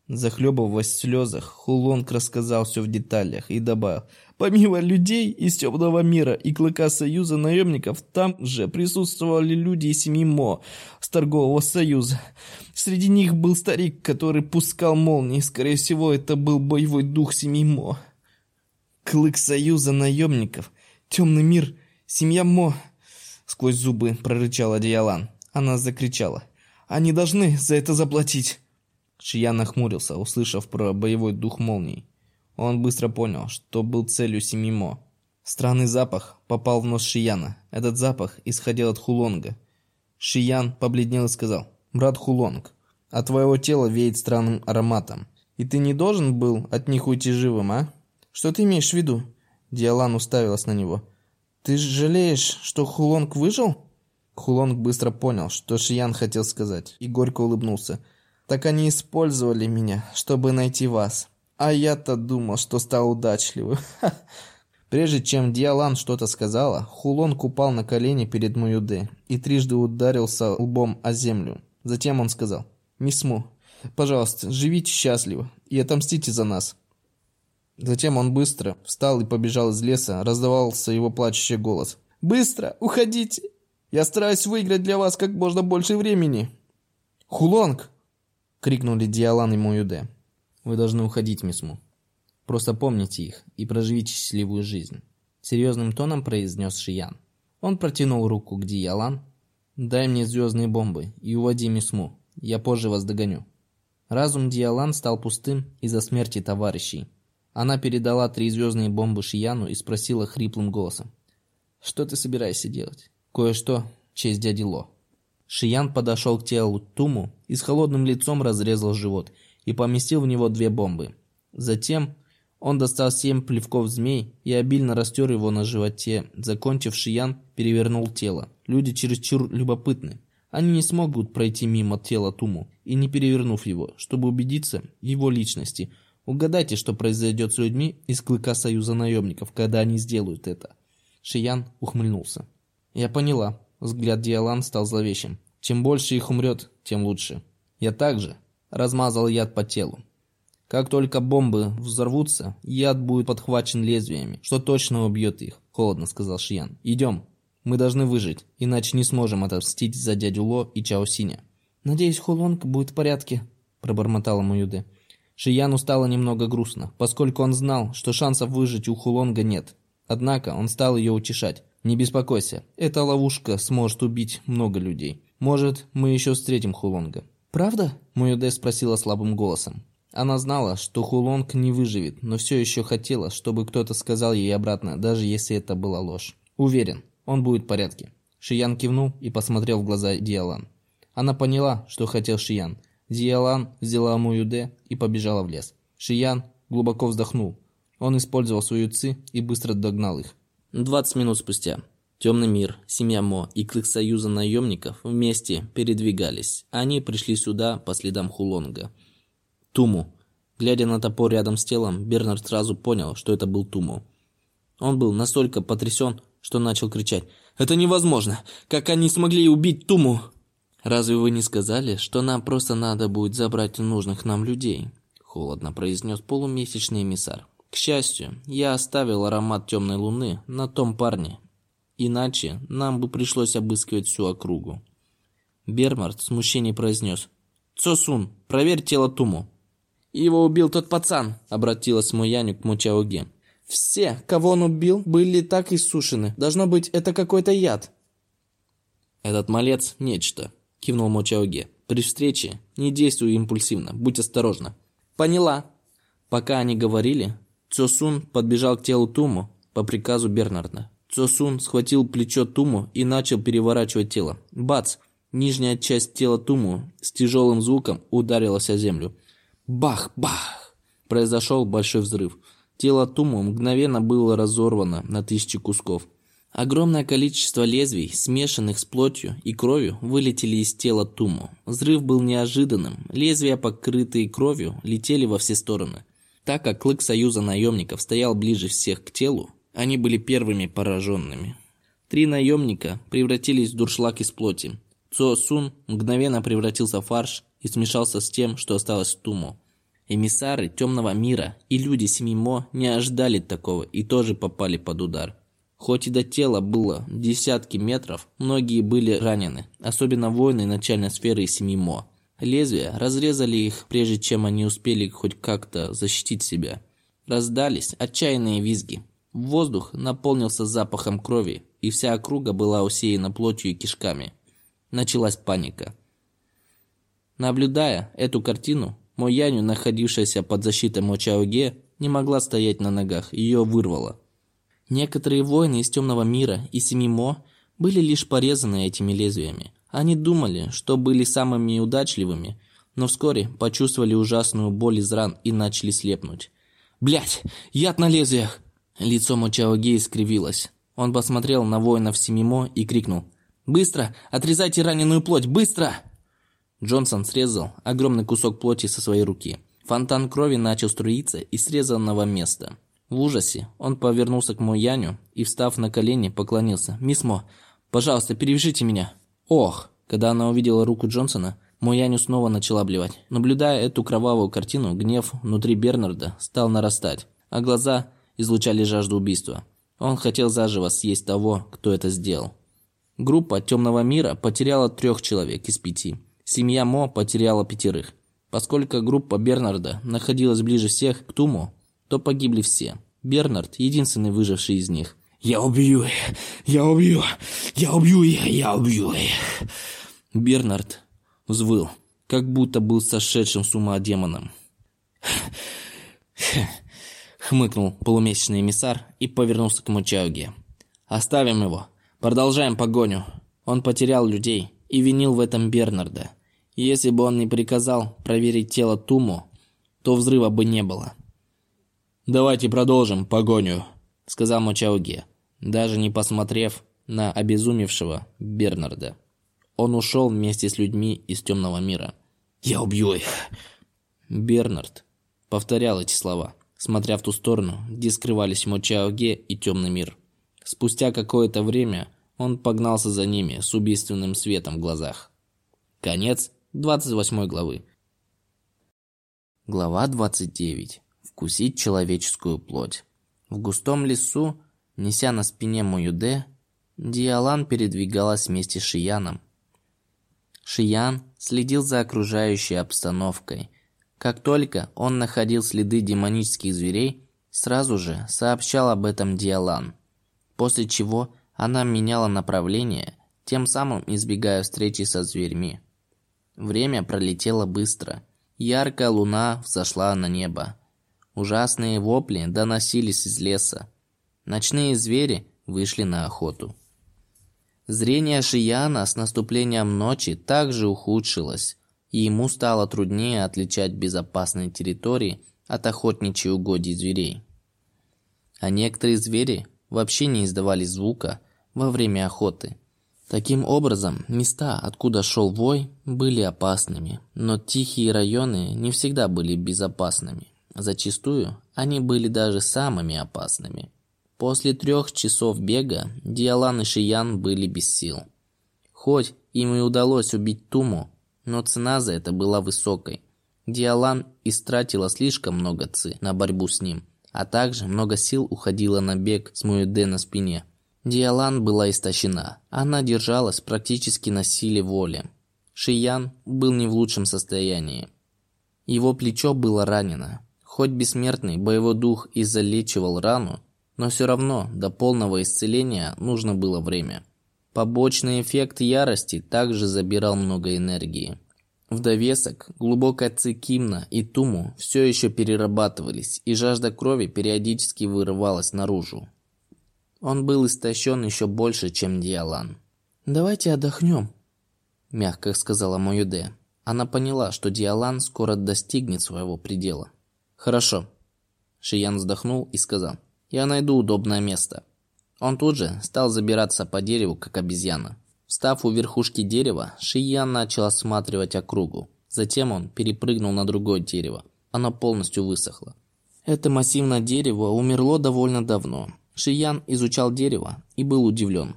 Захлебываясь в слезах, Хулонг рассказал все в деталях и добавил. Помимо людей из Темного мира и Клыка Союза наемников, там же присутствовали люди из семьи Мо с Торгового Союза. Среди них был старик, который пускал молнии. Скорее всего, это был боевой дух семьи Мо. Клык Союза наемников, Темный мир, семья Мо. Сквозь зубы прорычала Диалан. Она закричала. Они должны за это заплатить. Шия нахмурился, услышав про боевой дух молний. Он быстро понял, что был целью Семимо. Странный запах попал в нос Шияна. Этот запах исходил от Хулонга. Шиян побледнел и сказал, «Брат Хулонг, от твоего тела веет странным ароматом. И ты не должен был от них уйти живым, а? Что ты имеешь в виду?» Диалан уставилась на него. «Ты жалеешь, что Хулонг выжил?» Хулонг быстро понял, что Шиян хотел сказать, и горько улыбнулся – так они использовали меня, чтобы найти вас. А я-то думал, что стал удачливым. Прежде чем Диалан что-то сказала, Хулон упал на колени перед Муюде и трижды ударился лбом о землю. Затем он сказал, «Мисс Му, пожалуйста, живите счастливо и отомстите за нас». Затем он быстро встал и побежал из леса, раздавался его плачущий голос. «Быстро, уходите! Я стараюсь выиграть для вас как можно больше времени!» «Хулонг!» крикнули Диалан и Моюде. «Вы должны уходить, мисс Му». Просто помните их и проживите счастливую жизнь», — серьезным тоном произнес Шиян. Он протянул руку к Диялан. «Дай мне звездные бомбы и уводи Мисму. Я позже вас догоню». Разум Диалан стал пустым из-за смерти товарищей. Она передала три звездные бомбы Шияну и спросила хриплым голосом. «Что ты собираешься делать?» «Кое-что, честь дяди Ло». Шиян подошел к телу Туму и с холодным лицом разрезал живот и поместил в него две бомбы. Затем он достал семь плевков змей и обильно растер его на животе. Закончив, Шиян перевернул тело. Люди чересчур любопытны. Они не смогут пройти мимо тела Туму и не перевернув его, чтобы убедиться в его личности. Угадайте, что произойдет с людьми из клыка Союза наемников, когда они сделают это. Шиян ухмыльнулся. Я поняла. Взгляд Диалан стал зловещим. Чем больше их умрет, тем лучше. Я также размазал яд по телу. Как только бомбы взорвутся, яд будет подхвачен лезвиями, что точно убьет их, холодно сказал Шиян. Идем. Мы должны выжить, иначе не сможем отомстить за дядю Ло и Чао Синя. Надеюсь, Хулонг будет в порядке, пробормотала Маюде. Шияну стало немного грустно, поскольку он знал, что шансов выжить у Хулонга нет. Однако он стал ее утешать. «Не беспокойся, эта ловушка сможет убить много людей. Может, мы еще встретим Хулонга». «Правда?» – Маюде спросила слабым голосом. Она знала, что Хулонг не выживет, но все еще хотела, чтобы кто-то сказал ей обратно, даже если это была ложь. «Уверен, он будет в порядке. Шиян кивнул и посмотрел в глаза Диалан. Она поняла, что хотел Шиян. Диалан взяла Муюде и побежала в лес. Шиян глубоко вздохнул. Он использовал свою ци и быстро догнал их. 20 минут спустя. Темный мир, семья Мо и клык союза наемников вместе передвигались. Они пришли сюда по следам Хулонга. Туму. Глядя на топор рядом с телом, Бернард сразу понял, что это был Туму. Он был настолько потрясен, что начал кричать. «Это невозможно! Как они смогли убить Туму?» «Разве вы не сказали, что нам просто надо будет забрать нужных нам людей?» Холодно произнес полумесячный эмиссар. «К счастью, я оставил аромат темной луны на том парне. Иначе нам бы пришлось обыскивать всю округу». Бермарт в смущении произнес. «Цосун, проверь тело Туму». «Его убил тот пацан», — обратилась Муяню к Мучаоге. Все, кого он убил, были так иссушены. Должно быть, это какой-то яд. Этот малец – нечто, кивнул Мочаоге. При встрече не действуй импульсивно, будь осторожна. Поняла. Пока они говорили, Цосун подбежал к телу Туму по приказу Бернарда. Цосун схватил плечо Туму и начал переворачивать тело. Бац! Нижняя часть тела Туму с тяжелым звуком ударилась о землю. Бах-бах! Произошел большой взрыв. Тело Туму мгновенно было разорвано на тысячи кусков. Огромное количество лезвий, смешанных с плотью и кровью, вылетели из тела Туму. Взрыв был неожиданным. Лезвия, покрытые кровью, летели во все стороны. Так как клык Союза наемников стоял ближе всех к телу, они были первыми пораженными. Три наемника превратились в дуршлаг из плоти. Цо Сун мгновенно превратился в фарш и смешался с тем, что осталось в Туму. Эмиссары темного мира и люди Семимо не ожидали такого и тоже попали под удар. Хоть и до тела было десятки метров, многие были ранены, особенно воины начальной сферы Семимо. Лезвия разрезали их, прежде чем они успели хоть как-то защитить себя. Раздались отчаянные визги. Воздух наполнился запахом крови, и вся округа была усеяна плотью и кишками. Началась паника. Наблюдая эту картину, Мояню, находившаяся под защитой Мочаоге, не могла стоять на ногах, ее вырвало. Некоторые воины из темного мира и семи Мо были лишь порезаны этими лезвиями. Они думали, что были самыми удачливыми, но вскоре почувствовали ужасную боль из ран и начали слепнуть. Блять, яд на лезвиях!» Лицо Мочаоге искривилось. Он посмотрел на воинов Семимо и крикнул. «Быстро! Отрезайте раненую плоть! Быстро!» Джонсон срезал огромный кусок плоти со своей руки. Фонтан крови начал струиться из срезанного места. В ужасе он повернулся к Мояню и, встав на колени, поклонился. «Мисс Мо, пожалуйста, перевяжите меня». «Ох!» Когда она увидела руку Джонсона, Мояню снова начала блевать. Наблюдая эту кровавую картину, гнев внутри Бернарда стал нарастать, а глаза излучали жажду убийства. Он хотел заживо съесть того, кто это сделал. Группа Темного мира потеряла трех человек из пяти. Семья Мо потеряла пятерых. Поскольку группа Бернарда находилась ближе всех к Туму, то погибли все. Бернард – единственный выживший из них. «Я убью их! Я убью! Я убью их! Я убью их!» Бернард взвыл, как будто был сошедшим с ума демоном. Хмыкнул полумесячный эмиссар и повернулся к Мучауге. «Оставим его. Продолжаем погоню». Он потерял людей и винил в этом Бернарда. Если бы он не приказал проверить тело Туму, то взрыва бы не было. «Давайте продолжим погоню», — сказал Мочауге, даже не посмотрев на обезумевшего Бернарда. Он ушел вместе с людьми из темного мира. «Я убью их!» Бернард повторял эти слова, смотря в ту сторону, где скрывались Мочауге и темный мир. Спустя какое-то время он погнался за ними с убийственным светом в глазах. Конец 28 главы. Глава 29. Вкусить человеческую плоть. В густом лесу, неся на спине Муюде, Диалан передвигалась вместе с Шияном. Шиян следил за окружающей обстановкой. Как только он находил следы демонических зверей, сразу же сообщал об этом Диалан, после чего она меняла направление, тем самым избегая встречи со зверьми. Время пролетело быстро. Яркая луна взошла на небо. Ужасные вопли доносились из леса. Ночные звери вышли на охоту. Зрение Шияна с наступлением ночи также ухудшилось, и ему стало труднее отличать безопасные территории от охотничьих угодий зверей. А некоторые звери вообще не издавали звука во время охоты – Таким образом, места, откуда шел вой, были опасными, но тихие районы не всегда были безопасными. Зачастую они были даже самыми опасными. После трех часов бега Диалан и Шиян были без сил. Хоть им и удалось убить Туму, но цена за это была высокой. Диалан истратила слишком много ци на борьбу с ним, а также много сил уходило на бег с Муэде на спине – Диалан была истощена. Она держалась практически на силе воли. Шиян был не в лучшем состоянии. Его плечо было ранено. Хоть бессмертный боевой дух и залечивал рану, но все равно до полного исцеления нужно было время. Побочный эффект ярости также забирал много энергии. В довесок глубокая цикимна и туму все еще перерабатывались, и жажда крови периодически вырывалась наружу. Он был истощен еще больше, чем Диалан. «Давайте отдохнем», – мягко сказала Моюде. Она поняла, что Диалан скоро достигнет своего предела. «Хорошо». Шиян вздохнул и сказал. «Я найду удобное место». Он тут же стал забираться по дереву, как обезьяна. Встав у верхушки дерева, Шиян начал осматривать округу. Затем он перепрыгнул на другое дерево. Оно полностью высохло. Это массивное дерево умерло довольно давно. Шиян изучал дерево и был удивлен.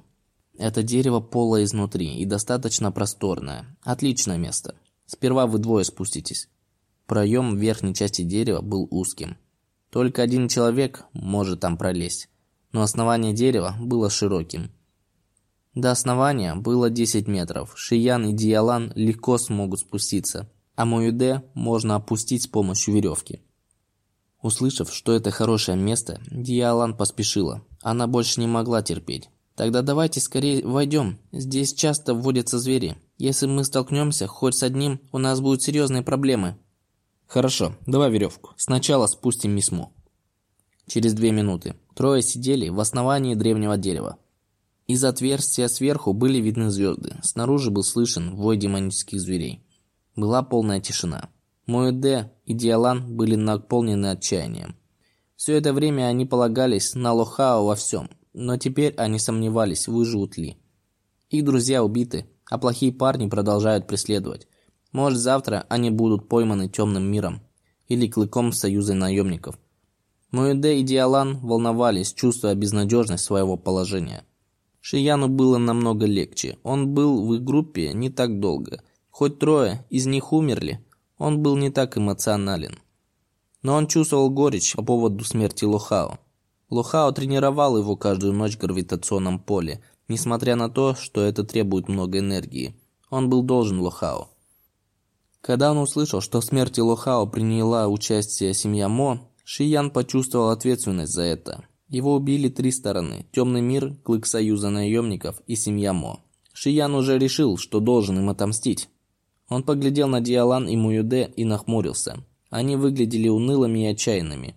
Это дерево полое изнутри и достаточно просторное. Отличное место. Сперва вы двое спуститесь. Проем в верхней части дерева был узким. Только один человек может там пролезть. Но основание дерева было широким. До основания было 10 метров. Шиян и Диалан легко смогут спуститься, а Моюде можно опустить с помощью веревки. Услышав, что это хорошее место, Диалан поспешила. Она больше не могла терпеть. «Тогда давайте скорее войдем. Здесь часто вводятся звери. Если мы столкнемся хоть с одним, у нас будут серьезные проблемы». «Хорошо, давай веревку. Сначала спустим Мисму». Через две минуты трое сидели в основании древнего дерева. Из отверстия сверху были видны звезды. Снаружи был слышен вой демонических зверей. Была полная тишина. Моэде и Диалан были наполнены отчаянием. Все это время они полагались на Лохао во всем, но теперь они сомневались, выживут ли. Их друзья убиты, а плохие парни продолжают преследовать. Может, завтра они будут пойманы темным миром или клыком союза наемников. Моэде и Диалан волновались, чувствуя безнадежность своего положения. Шияну было намного легче. Он был в их группе не так долго. Хоть трое из них умерли, он был не так эмоционален. Но он чувствовал горечь по поводу смерти Лохао. Лохао тренировал его каждую ночь в гравитационном поле, несмотря на то, что это требует много энергии. Он был должен Лохао. Когда он услышал, что в смерти Лохао приняла участие семья Мо, Шиян почувствовал ответственность за это. Его убили три стороны – Темный мир, Клык Союза наемников и семья Мо. Шиян уже решил, что должен им отомстить. Он поглядел на Диалан и Муюде и нахмурился. Они выглядели унылыми и отчаянными.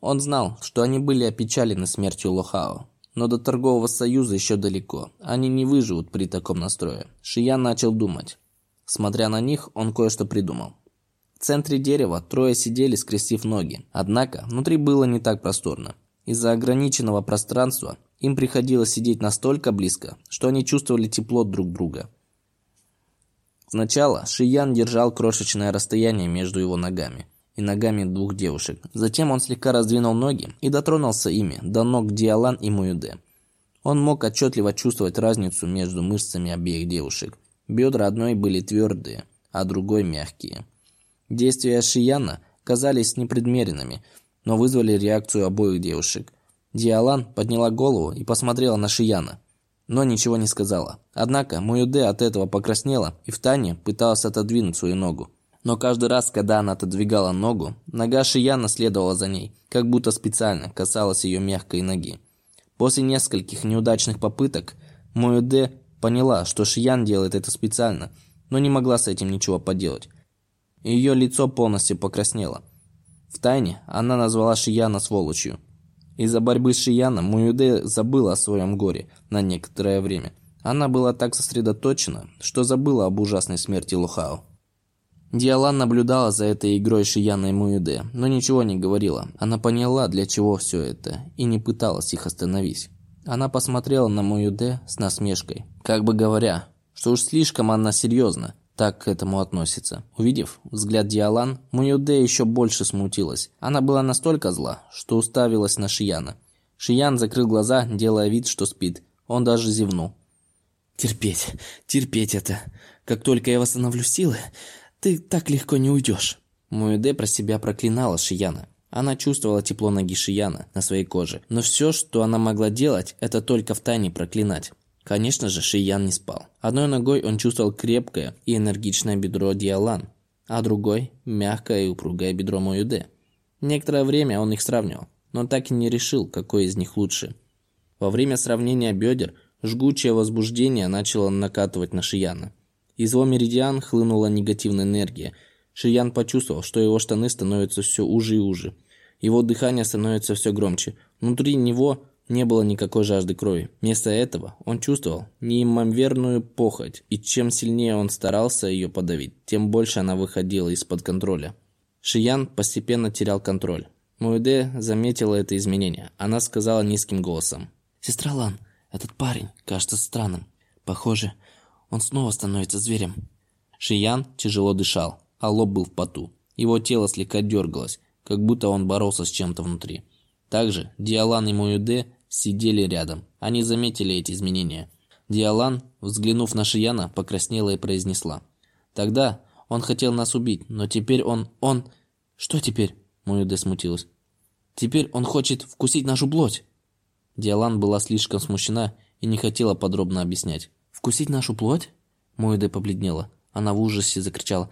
Он знал, что они были опечалены смертью Лохао. Но до торгового союза еще далеко. Они не выживут при таком настрое. Шиян начал думать. Смотря на них, он кое-что придумал. В центре дерева трое сидели, скрестив ноги. Однако, внутри было не так просторно. Из-за ограниченного пространства им приходилось сидеть настолько близко, что они чувствовали тепло друг друга. Сначала Шиян держал крошечное расстояние между его ногами и ногами двух девушек. Затем он слегка раздвинул ноги и дотронулся ими до ног Диалан и Муюде. Он мог отчетливо чувствовать разницу между мышцами обеих девушек. Бедра одной были твердые, а другой мягкие. Действия Шияна казались непредмеренными, но вызвали реакцию обоих девушек. Диалан подняла голову и посмотрела на Шияна, но ничего не сказала. Однако Муюде от этого покраснела и втайне пыталась отодвинуть свою ногу. Но каждый раз, когда она отодвигала ногу, нога Шияна следовала за ней, как будто специально касалась ее мягкой ноги. После нескольких неудачных попыток Муюде поняла, что Шиян делает это специально, но не могла с этим ничего поделать. Ее лицо полностью покраснело. Втайне она назвала Шияна сволочью. Из-за борьбы с Шияном Муюде забыла о своем горе на некоторое время. Она была так сосредоточена, что забыла об ужасной смерти Лухао. Диалан наблюдала за этой игрой Шияна и Муюде, но ничего не говорила. Она поняла, для чего все это, и не пыталась их остановить. Она посмотрела на Муюде с насмешкой, как бы говоря, что уж слишком она серьезно, так к этому относится. Увидев взгляд Диалан, Муюде еще больше смутилась. Она была настолько зла, что уставилась на Шияна. Шиян закрыл глаза, делая вид, что спит. Он даже зевнул. «Терпеть, терпеть это. Как только я восстановлю силы, ты так легко не уйдешь». Муэде про себя проклинала Шияна. Она чувствовала тепло ноги Шияна на своей коже, но все, что она могла делать, это только втайне проклинать. Конечно же, Шиян не спал. Одной ногой он чувствовал крепкое и энергичное бедро Диалан, а другой – мягкое и упругое бедро Моюде. Некоторое время он их сравнивал, но так и не решил, какой из них лучше. Во время сравнения бедер жгучее возбуждение начало накатывать на Шияна. Из его меридиан хлынула негативная энергия. Шиян почувствовал, что его штаны становятся все уже и уже. Его дыхание становится все громче. Внутри него не было никакой жажды крови. Вместо этого он чувствовал неимоверную похоть, и чем сильнее он старался ее подавить, тем больше она выходила из-под контроля. Шиян постепенно терял контроль. Муэде заметила это изменение. Она сказала низким голосом. «Сестра Лан, этот парень кажется странным. Похоже, он снова становится зверем». Шиян тяжело дышал, а лоб был в поту. Его тело слегка дергалось, как будто он боролся с чем-то внутри. Также Диалан и Муэде сидели рядом. Они заметили эти изменения. Диалан, взглянув на Шияна, покраснела и произнесла. «Тогда он хотел нас убить, но теперь он... он...» «Что теперь?» Муюде смутилась. «Теперь он хочет вкусить нашу плоть». Диалан была слишком смущена и не хотела подробно объяснять. «Вкусить нашу плоть?» Муэде побледнела. Она в ужасе закричала.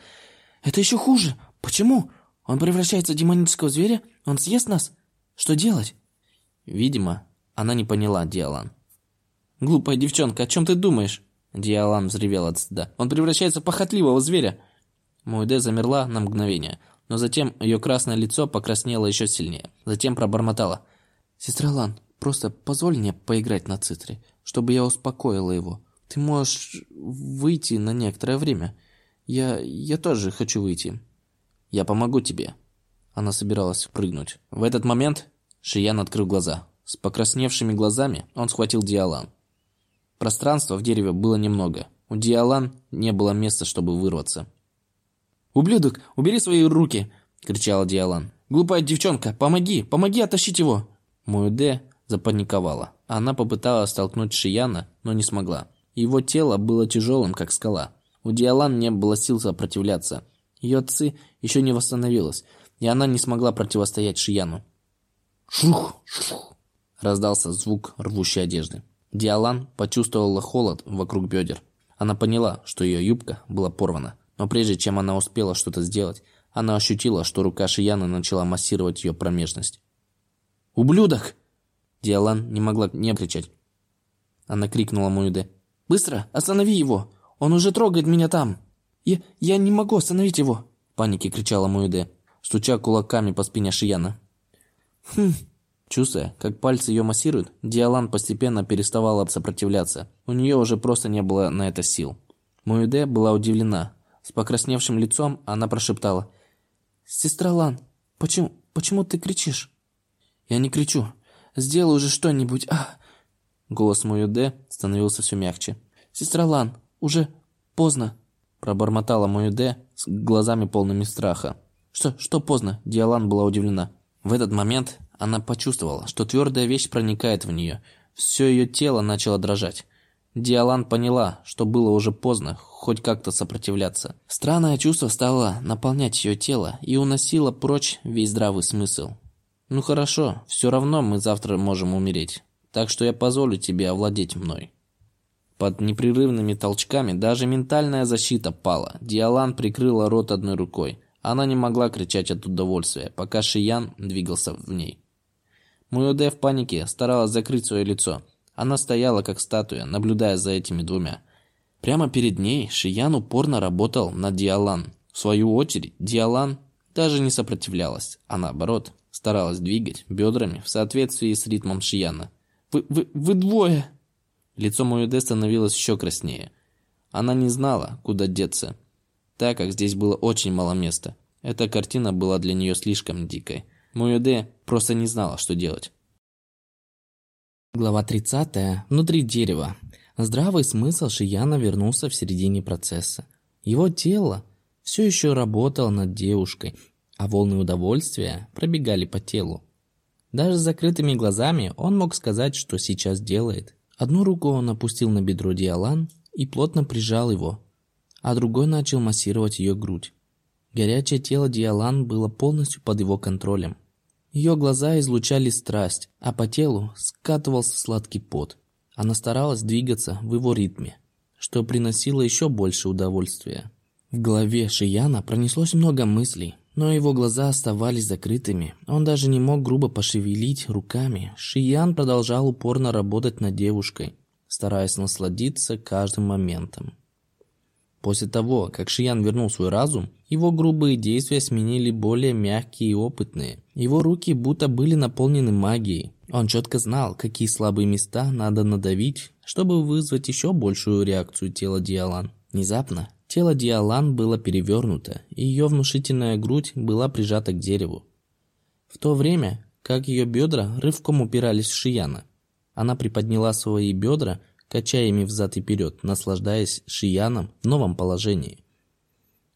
«Это еще хуже! Почему? Он превращается в демонического зверя? Он съест нас? Что делать?» Видимо, она не поняла Диалан. «Глупая девчонка, о чем ты думаешь?» Диалан взревел от стыда. «Он превращается в похотливого зверя!» Муэде замерла на мгновение, но затем ее красное лицо покраснело еще сильнее. Затем пробормотала. «Сестра Лан, просто позволь мне поиграть на цитре, чтобы я успокоила его. Ты можешь выйти на некоторое время. Я... я тоже хочу выйти». «Я помогу тебе». Она собиралась прыгнуть. В этот момент Шиян открыл глаза. С покрасневшими глазами он схватил Диалан. Пространства в дереве было немного. У Диалан не было места, чтобы вырваться. «Ублюдок, убери свои руки!» – кричала Диалан. «Глупая девчонка, помоги, помоги оттащить его!» Муэде запаниковала. Она попыталась столкнуть Шияна, но не смогла. Его тело было тяжелым, как скала. У Диалан не было сил сопротивляться. Ее ци еще не восстановилась, и она не смогла противостоять Шияну. Шух, шух. Раздался звук рвущей одежды. Диалан почувствовала холод вокруг бедер. Она поняла, что ее юбка была порвана, но прежде чем она успела что-то сделать, Она ощутила, что рука Шияна начала массировать ее промежность. «Ублюдок!» Диалан не могла не кричать. Она крикнула Муюде. «Быстро! Останови его! Он уже трогает меня там! Я, я не могу остановить его!» В панике кричала Муюде, стуча кулаками по спине Шияна. «Хм!» Чувствуя, как пальцы ее массируют, Диалан постепенно переставала сопротивляться. У нее уже просто не было на это сил. Муюде была удивлена. С покрасневшим лицом она прошептала. «Сестра Лан, почему, почему ты кричишь?» «Я не кричу. Сделай уже что-нибудь. А!» Голос Муюде становился все мягче. «Сестра Лан, уже поздно!» Пробормотала Муюде с глазами полными страха. «Что, что поздно?» Диалан была удивлена. В этот момент она почувствовала, что твердая вещь проникает в нее. Все ее тело начало дрожать. Диалан поняла, что было уже поздно хоть как-то сопротивляться. Странное чувство стало наполнять ее тело и уносило прочь весь здравый смысл. «Ну хорошо, все равно мы завтра можем умереть, так что я позволю тебе овладеть мной». Под непрерывными толчками даже ментальная защита пала. Диалан прикрыла рот одной рукой. Она не могла кричать от удовольствия, пока Шиян двигался в ней. Муюде в панике старалась закрыть свое лицо. Она стояла как статуя, наблюдая за этими двумя. Прямо перед ней Шиян упорно работал на Диалан. В свою очередь, Диалан даже не сопротивлялась, а наоборот, старалась двигать бедрами в соответствии с ритмом Шияна. «Вы, вы, вы двое!» Лицо Муюде становилось еще краснее. Она не знала, куда деться, так как здесь было очень мало места. Эта картина была для нее слишком дикой. Муюде просто не знала, что делать. Глава 30. Внутри дерева. Здравый смысл Шияна вернулся в середине процесса. Его тело все еще работало над девушкой, а волны удовольствия пробегали по телу. Даже с закрытыми глазами он мог сказать, что сейчас делает. Одну руку он опустил на бедро Диалан и плотно прижал его, а другой начал массировать ее грудь. Горячее тело Диалан было полностью под его контролем. Ее глаза излучали страсть, а по телу скатывался сладкий пот. Она старалась двигаться в его ритме, что приносило еще больше удовольствия. В голове Шияна пронеслось много мыслей, но его глаза оставались закрытыми. Он даже не мог грубо пошевелить руками. Шиян продолжал упорно работать над девушкой, стараясь насладиться каждым моментом. После того, как Шиян вернул свой разум, его грубые действия сменили более мягкие и опытные. Его руки будто были наполнены магией. Он четко знал, какие слабые места надо надавить, чтобы вызвать еще большую реакцию тела Диалан. Внезапно тело Диалан было перевернуто, и ее внушительная грудь была прижата к дереву. В то время, как ее бедра рывком упирались в Шияна, она приподняла свои бедра качая ими взад и вперед, наслаждаясь Шияном в новом положении.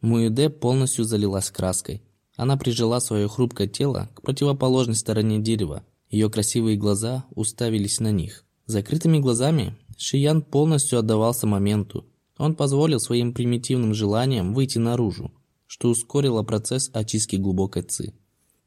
Муэде полностью залилась краской. Она прижала свое хрупкое тело к противоположной стороне дерева. Ее красивые глаза уставились на них. Закрытыми глазами Шиян полностью отдавался моменту. Он позволил своим примитивным желаниям выйти наружу, что ускорило процесс очистки глубокой ци.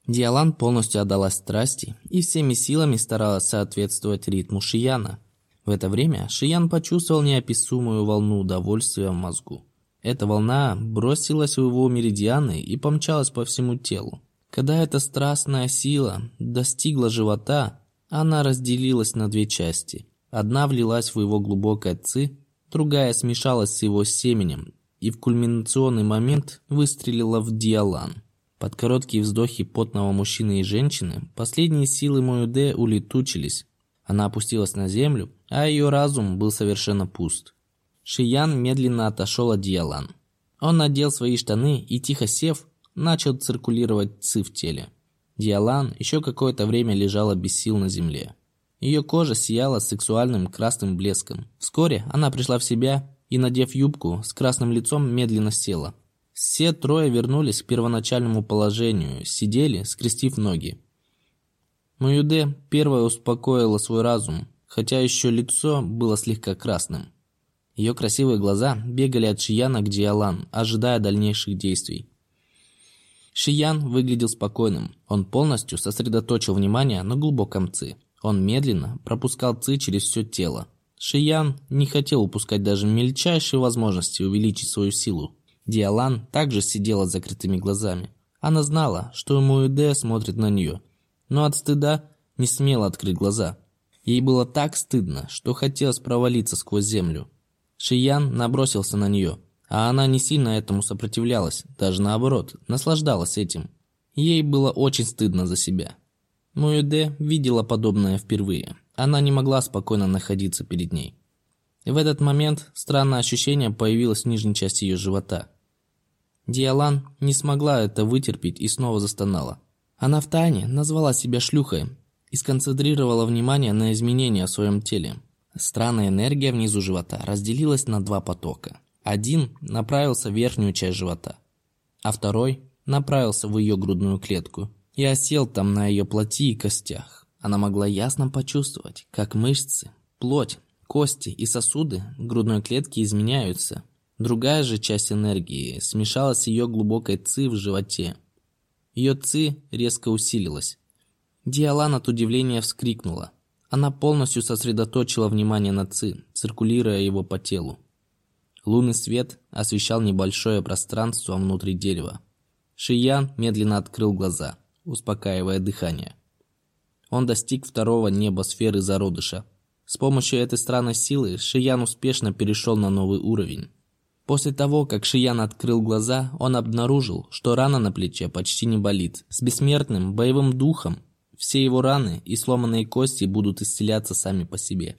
Диалан полностью отдалась страсти и всеми силами старалась соответствовать ритму Шияна. В это время Шиян почувствовал неописуемую волну удовольствия в мозгу. Эта волна бросилась в его меридианы и помчалась по всему телу. Когда эта страстная сила достигла живота, она разделилась на две части. Одна влилась в его глубокое ци, другая смешалась с его семенем и в кульминационный момент выстрелила в Диалан. Под короткие вздохи потного мужчины и женщины последние силы Моюде улетучились. Она опустилась на землю а ее разум был совершенно пуст. Шиян медленно отошел от Диалан. Он надел свои штаны и, тихо сев, начал циркулировать ци в теле. Диалан еще какое-то время лежала без сил на земле. Ее кожа сияла сексуальным красным блеском. Вскоре она пришла в себя и, надев юбку, с красным лицом медленно села. Все трое вернулись к первоначальному положению, сидели, скрестив ноги. Маюде первая успокоила свой разум, хотя еще лицо было слегка красным. Ее красивые глаза бегали от Шияна к Диалан, ожидая дальнейших действий. Шиян выглядел спокойным. Он полностью сосредоточил внимание на глубоком ци. Он медленно пропускал ци через все тело. Шиян не хотел упускать даже мельчайшие возможности увеличить свою силу. Диалан также сидела с закрытыми глазами. Она знала, что Муэде смотрит на нее, но от стыда не смела открыть глаза. Ей было так стыдно, что хотелось провалиться сквозь землю. Шиян набросился на нее, а она не сильно этому сопротивлялась, даже наоборот, наслаждалась этим. Ей было очень стыдно за себя. Муэде видела подобное впервые. Она не могла спокойно находиться перед ней. В этот момент странное ощущение появилось в нижней части ее живота. Диалан не смогла это вытерпеть и снова застонала. Она втайне назвала себя шлюхой и сконцентрировала внимание на изменения в своем теле. Странная энергия внизу живота разделилась на два потока. Один направился в верхнюю часть живота, а второй направился в ее грудную клетку и осел там на ее плоти и костях. Она могла ясно почувствовать, как мышцы, плоть Кости и сосуды грудной клетки изменяются. Другая же часть энергии смешалась с ее глубокой ци в животе. Ее ци резко усилилась. Диалан от удивления вскрикнула. Она полностью сосредоточила внимание на ци, циркулируя его по телу. Лунный свет освещал небольшое пространство внутри дерева. Шиян медленно открыл глаза, успокаивая дыхание. Он достиг второго неба сферы зародыша, с помощью этой странной силы Шиян успешно перешел на новый уровень. После того, как Шиян открыл глаза, он обнаружил, что рана на плече почти не болит. С бессмертным боевым духом все его раны и сломанные кости будут исцеляться сами по себе.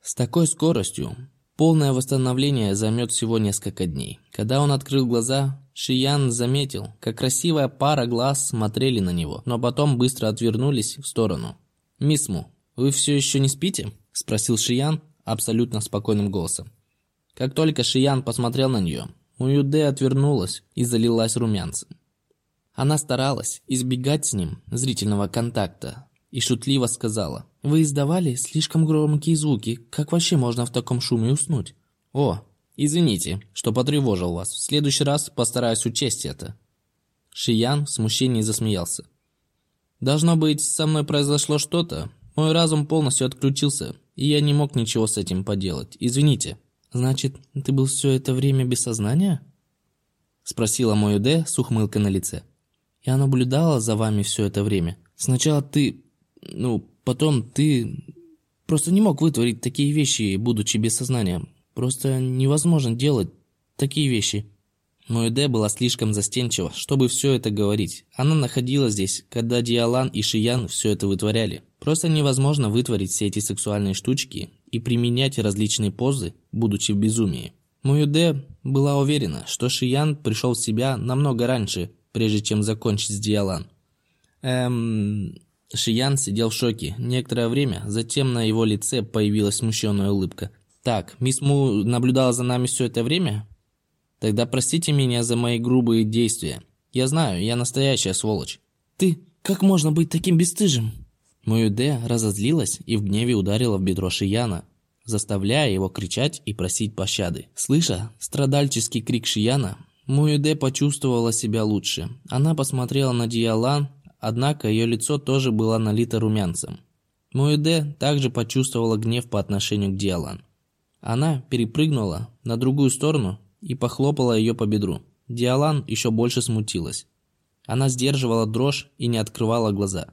С такой скоростью полное восстановление займет всего несколько дней. Когда он открыл глаза, Шиян заметил, как красивая пара глаз смотрели на него, но потом быстро отвернулись в сторону. «Мисму, вы все еще не спите?» – спросил Шиян абсолютно спокойным голосом. Как только Шиян посмотрел на нее, Муюде отвернулась и залилась румянцем. Она старалась избегать с ним зрительного контакта и шутливо сказала, «Вы издавали слишком громкие звуки, как вообще можно в таком шуме уснуть?» «О, извините, что потревожил вас, в следующий раз постараюсь учесть это». Шиян в смущении засмеялся. «Должно быть, со мной произошло что-то. Мой разум полностью отключился, и я не мог ничего с этим поделать. Извините. Значит, ты был все это время без сознания? Спросила Моюде с ухмылкой на лице. Я наблюдала за вами все это время. Сначала ты... Ну, потом ты... Просто не мог вытворить такие вещи, будучи без сознания. Просто невозможно делать такие вещи. Моюде была слишком застенчива, чтобы все это говорить. Она находилась здесь, когда Диалан и Шиян все это вытворяли. Просто невозможно вытворить все эти сексуальные штучки и применять различные позы, будучи в безумии. Муюде была уверена, что Шиян пришел в себя намного раньше, прежде чем закончить с Диалан. Эм... Шиян сидел в шоке некоторое время, затем на его лице появилась смущенная улыбка. «Так, мисс Му наблюдала за нами все это время? Тогда простите меня за мои грубые действия. Я знаю, я настоящая сволочь». «Ты, как можно быть таким бесстыжим?» Моюде разозлилась и в гневе ударила в бедро Шияна, заставляя его кричать и просить пощады. Слыша страдальческий крик Шияна, Муэде почувствовала себя лучше. Она посмотрела на Диалан, однако ее лицо тоже было налито румянцем. Муэде также почувствовала гнев по отношению к Диалан. Она перепрыгнула на другую сторону и похлопала ее по бедру. Диалан еще больше смутилась. Она сдерживала дрожь и не открывала глаза.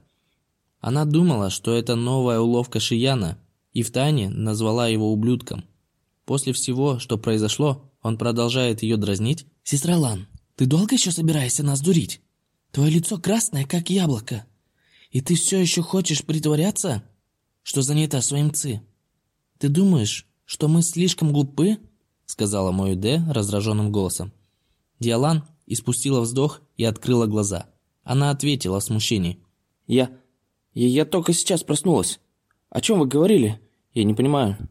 Она думала, что это новая уловка Шияна, и втайне назвала его ублюдком. После всего, что произошло, он продолжает ее дразнить. «Сестра Лан, ты долго еще собираешься нас дурить? Твое лицо красное, как яблоко. И ты все еще хочешь притворяться, что занята своим ци? Ты думаешь, что мы слишком глупы?» Сказала Моюде раздраженным голосом. Диалан испустила вздох и открыла глаза. Она ответила в смущении. «Я... Я, я только сейчас проснулась. О чем вы говорили? Я не понимаю».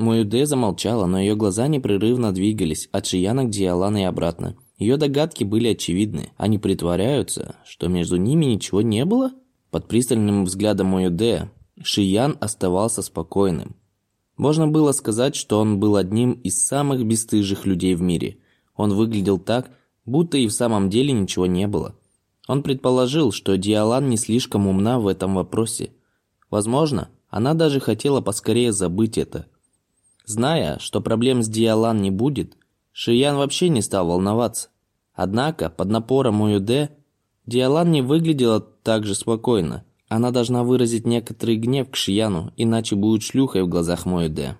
Моюде замолчала, но ее глаза непрерывно двигались от Шияна к Диалана и обратно. Ее догадки были очевидны. Они притворяются, что между ними ничего не было? Под пристальным взглядом Моюде Шиян оставался спокойным. Можно было сказать, что он был одним из самых бесстыжих людей в мире. Он выглядел так, будто и в самом деле ничего не было. Он предположил, что Диалан не слишком умна в этом вопросе. Возможно, она даже хотела поскорее забыть это. Зная, что проблем с Диалан не будет, Шиян вообще не стал волноваться. Однако, под напором Уюде, Диалан не выглядела так же спокойно. Она должна выразить некоторый гнев к Шияну, иначе будет шлюхой в глазах Моэде.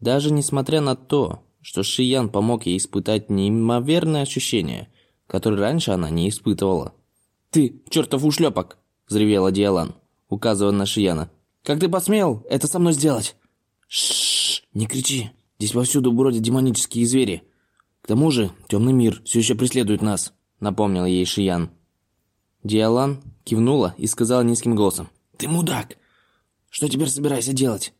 Даже несмотря на то, что Шиян помог ей испытать неимоверное ощущение, которое раньше она не испытывала. «Ты, чертов ушлепок!» – взревела Диалан, указывая на Шияна. «Как ты посмел это со мной сделать?» «Шшш, не кричи. Здесь повсюду бродят демонические звери. К тому же темный мир все еще преследует нас», – напомнил ей Шиян. Диалан кивнула и сказала низким голосом. «Ты мудак! Что теперь собираешься делать?»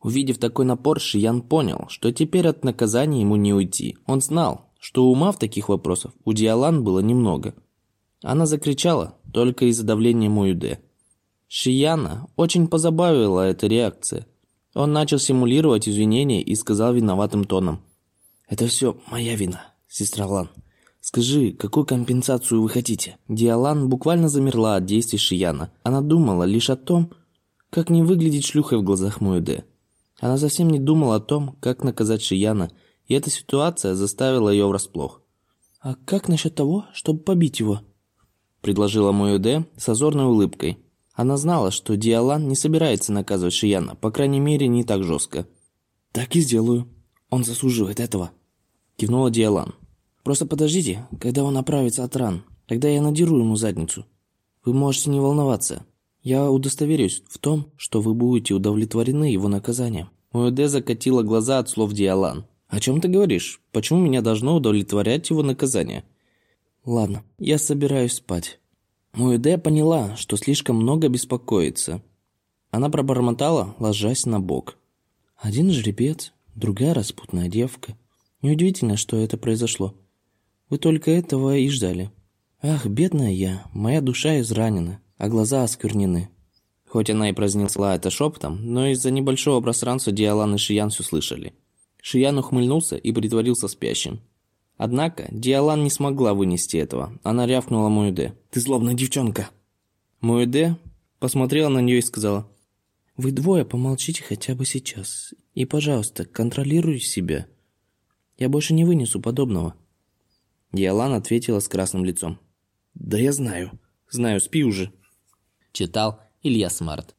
Увидев такой напор, Шиян понял, что теперь от наказания ему не уйти. Он знал, что ума в таких вопросах у Диалан было немного. Она закричала только из-за давления Муюде. Шияна очень позабавила эта реакция. Он начал симулировать извинения и сказал виноватым тоном. «Это все моя вина, сестра Лан. «Скажи, какую компенсацию вы хотите?» Диалан буквально замерла от действий Шияна. Она думала лишь о том, как не выглядеть шлюхой в глазах Муэде. Она совсем не думала о том, как наказать Шияна, и эта ситуация заставила ее врасплох. «А как насчет того, чтобы побить его?» предложила Муэде с озорной улыбкой. Она знала, что Диалан не собирается наказывать Шияна, по крайней мере, не так жестко. «Так и сделаю. Он заслуживает этого», – кивнула Диалан. Просто подождите, когда он оправится от ран. Тогда я надеру ему задницу. Вы можете не волноваться. Я удостоверюсь в том, что вы будете удовлетворены его наказанием». Муэде закатила глаза от слов Диалан. «О чем ты говоришь? Почему меня должно удовлетворять его наказание?» «Ладно, я собираюсь спать». Муэде поняла, что слишком много беспокоится. Она пробормотала, ложась на бок. Один жеребец, другая распутная девка. Неудивительно, что это произошло. Вы только этого и ждали. Ах, бедная я, моя душа изранена, а глаза осквернены. Хоть она и произнесла это шепотом, но из-за небольшого пространства Диалан и Шиян все слышали. Шиян ухмыльнулся и притворился спящим. Однако Диалан не смогла вынести этого. Она рявкнула Муэде. «Ты злобная девчонка!» Муэде посмотрела на нее и сказала. «Вы двое помолчите хотя бы сейчас. И, пожалуйста, контролируйте себя. Я больше не вынесу подобного». Диалан ответила с красным лицом. «Да я знаю. Знаю, спи уже». Читал Илья Смарт.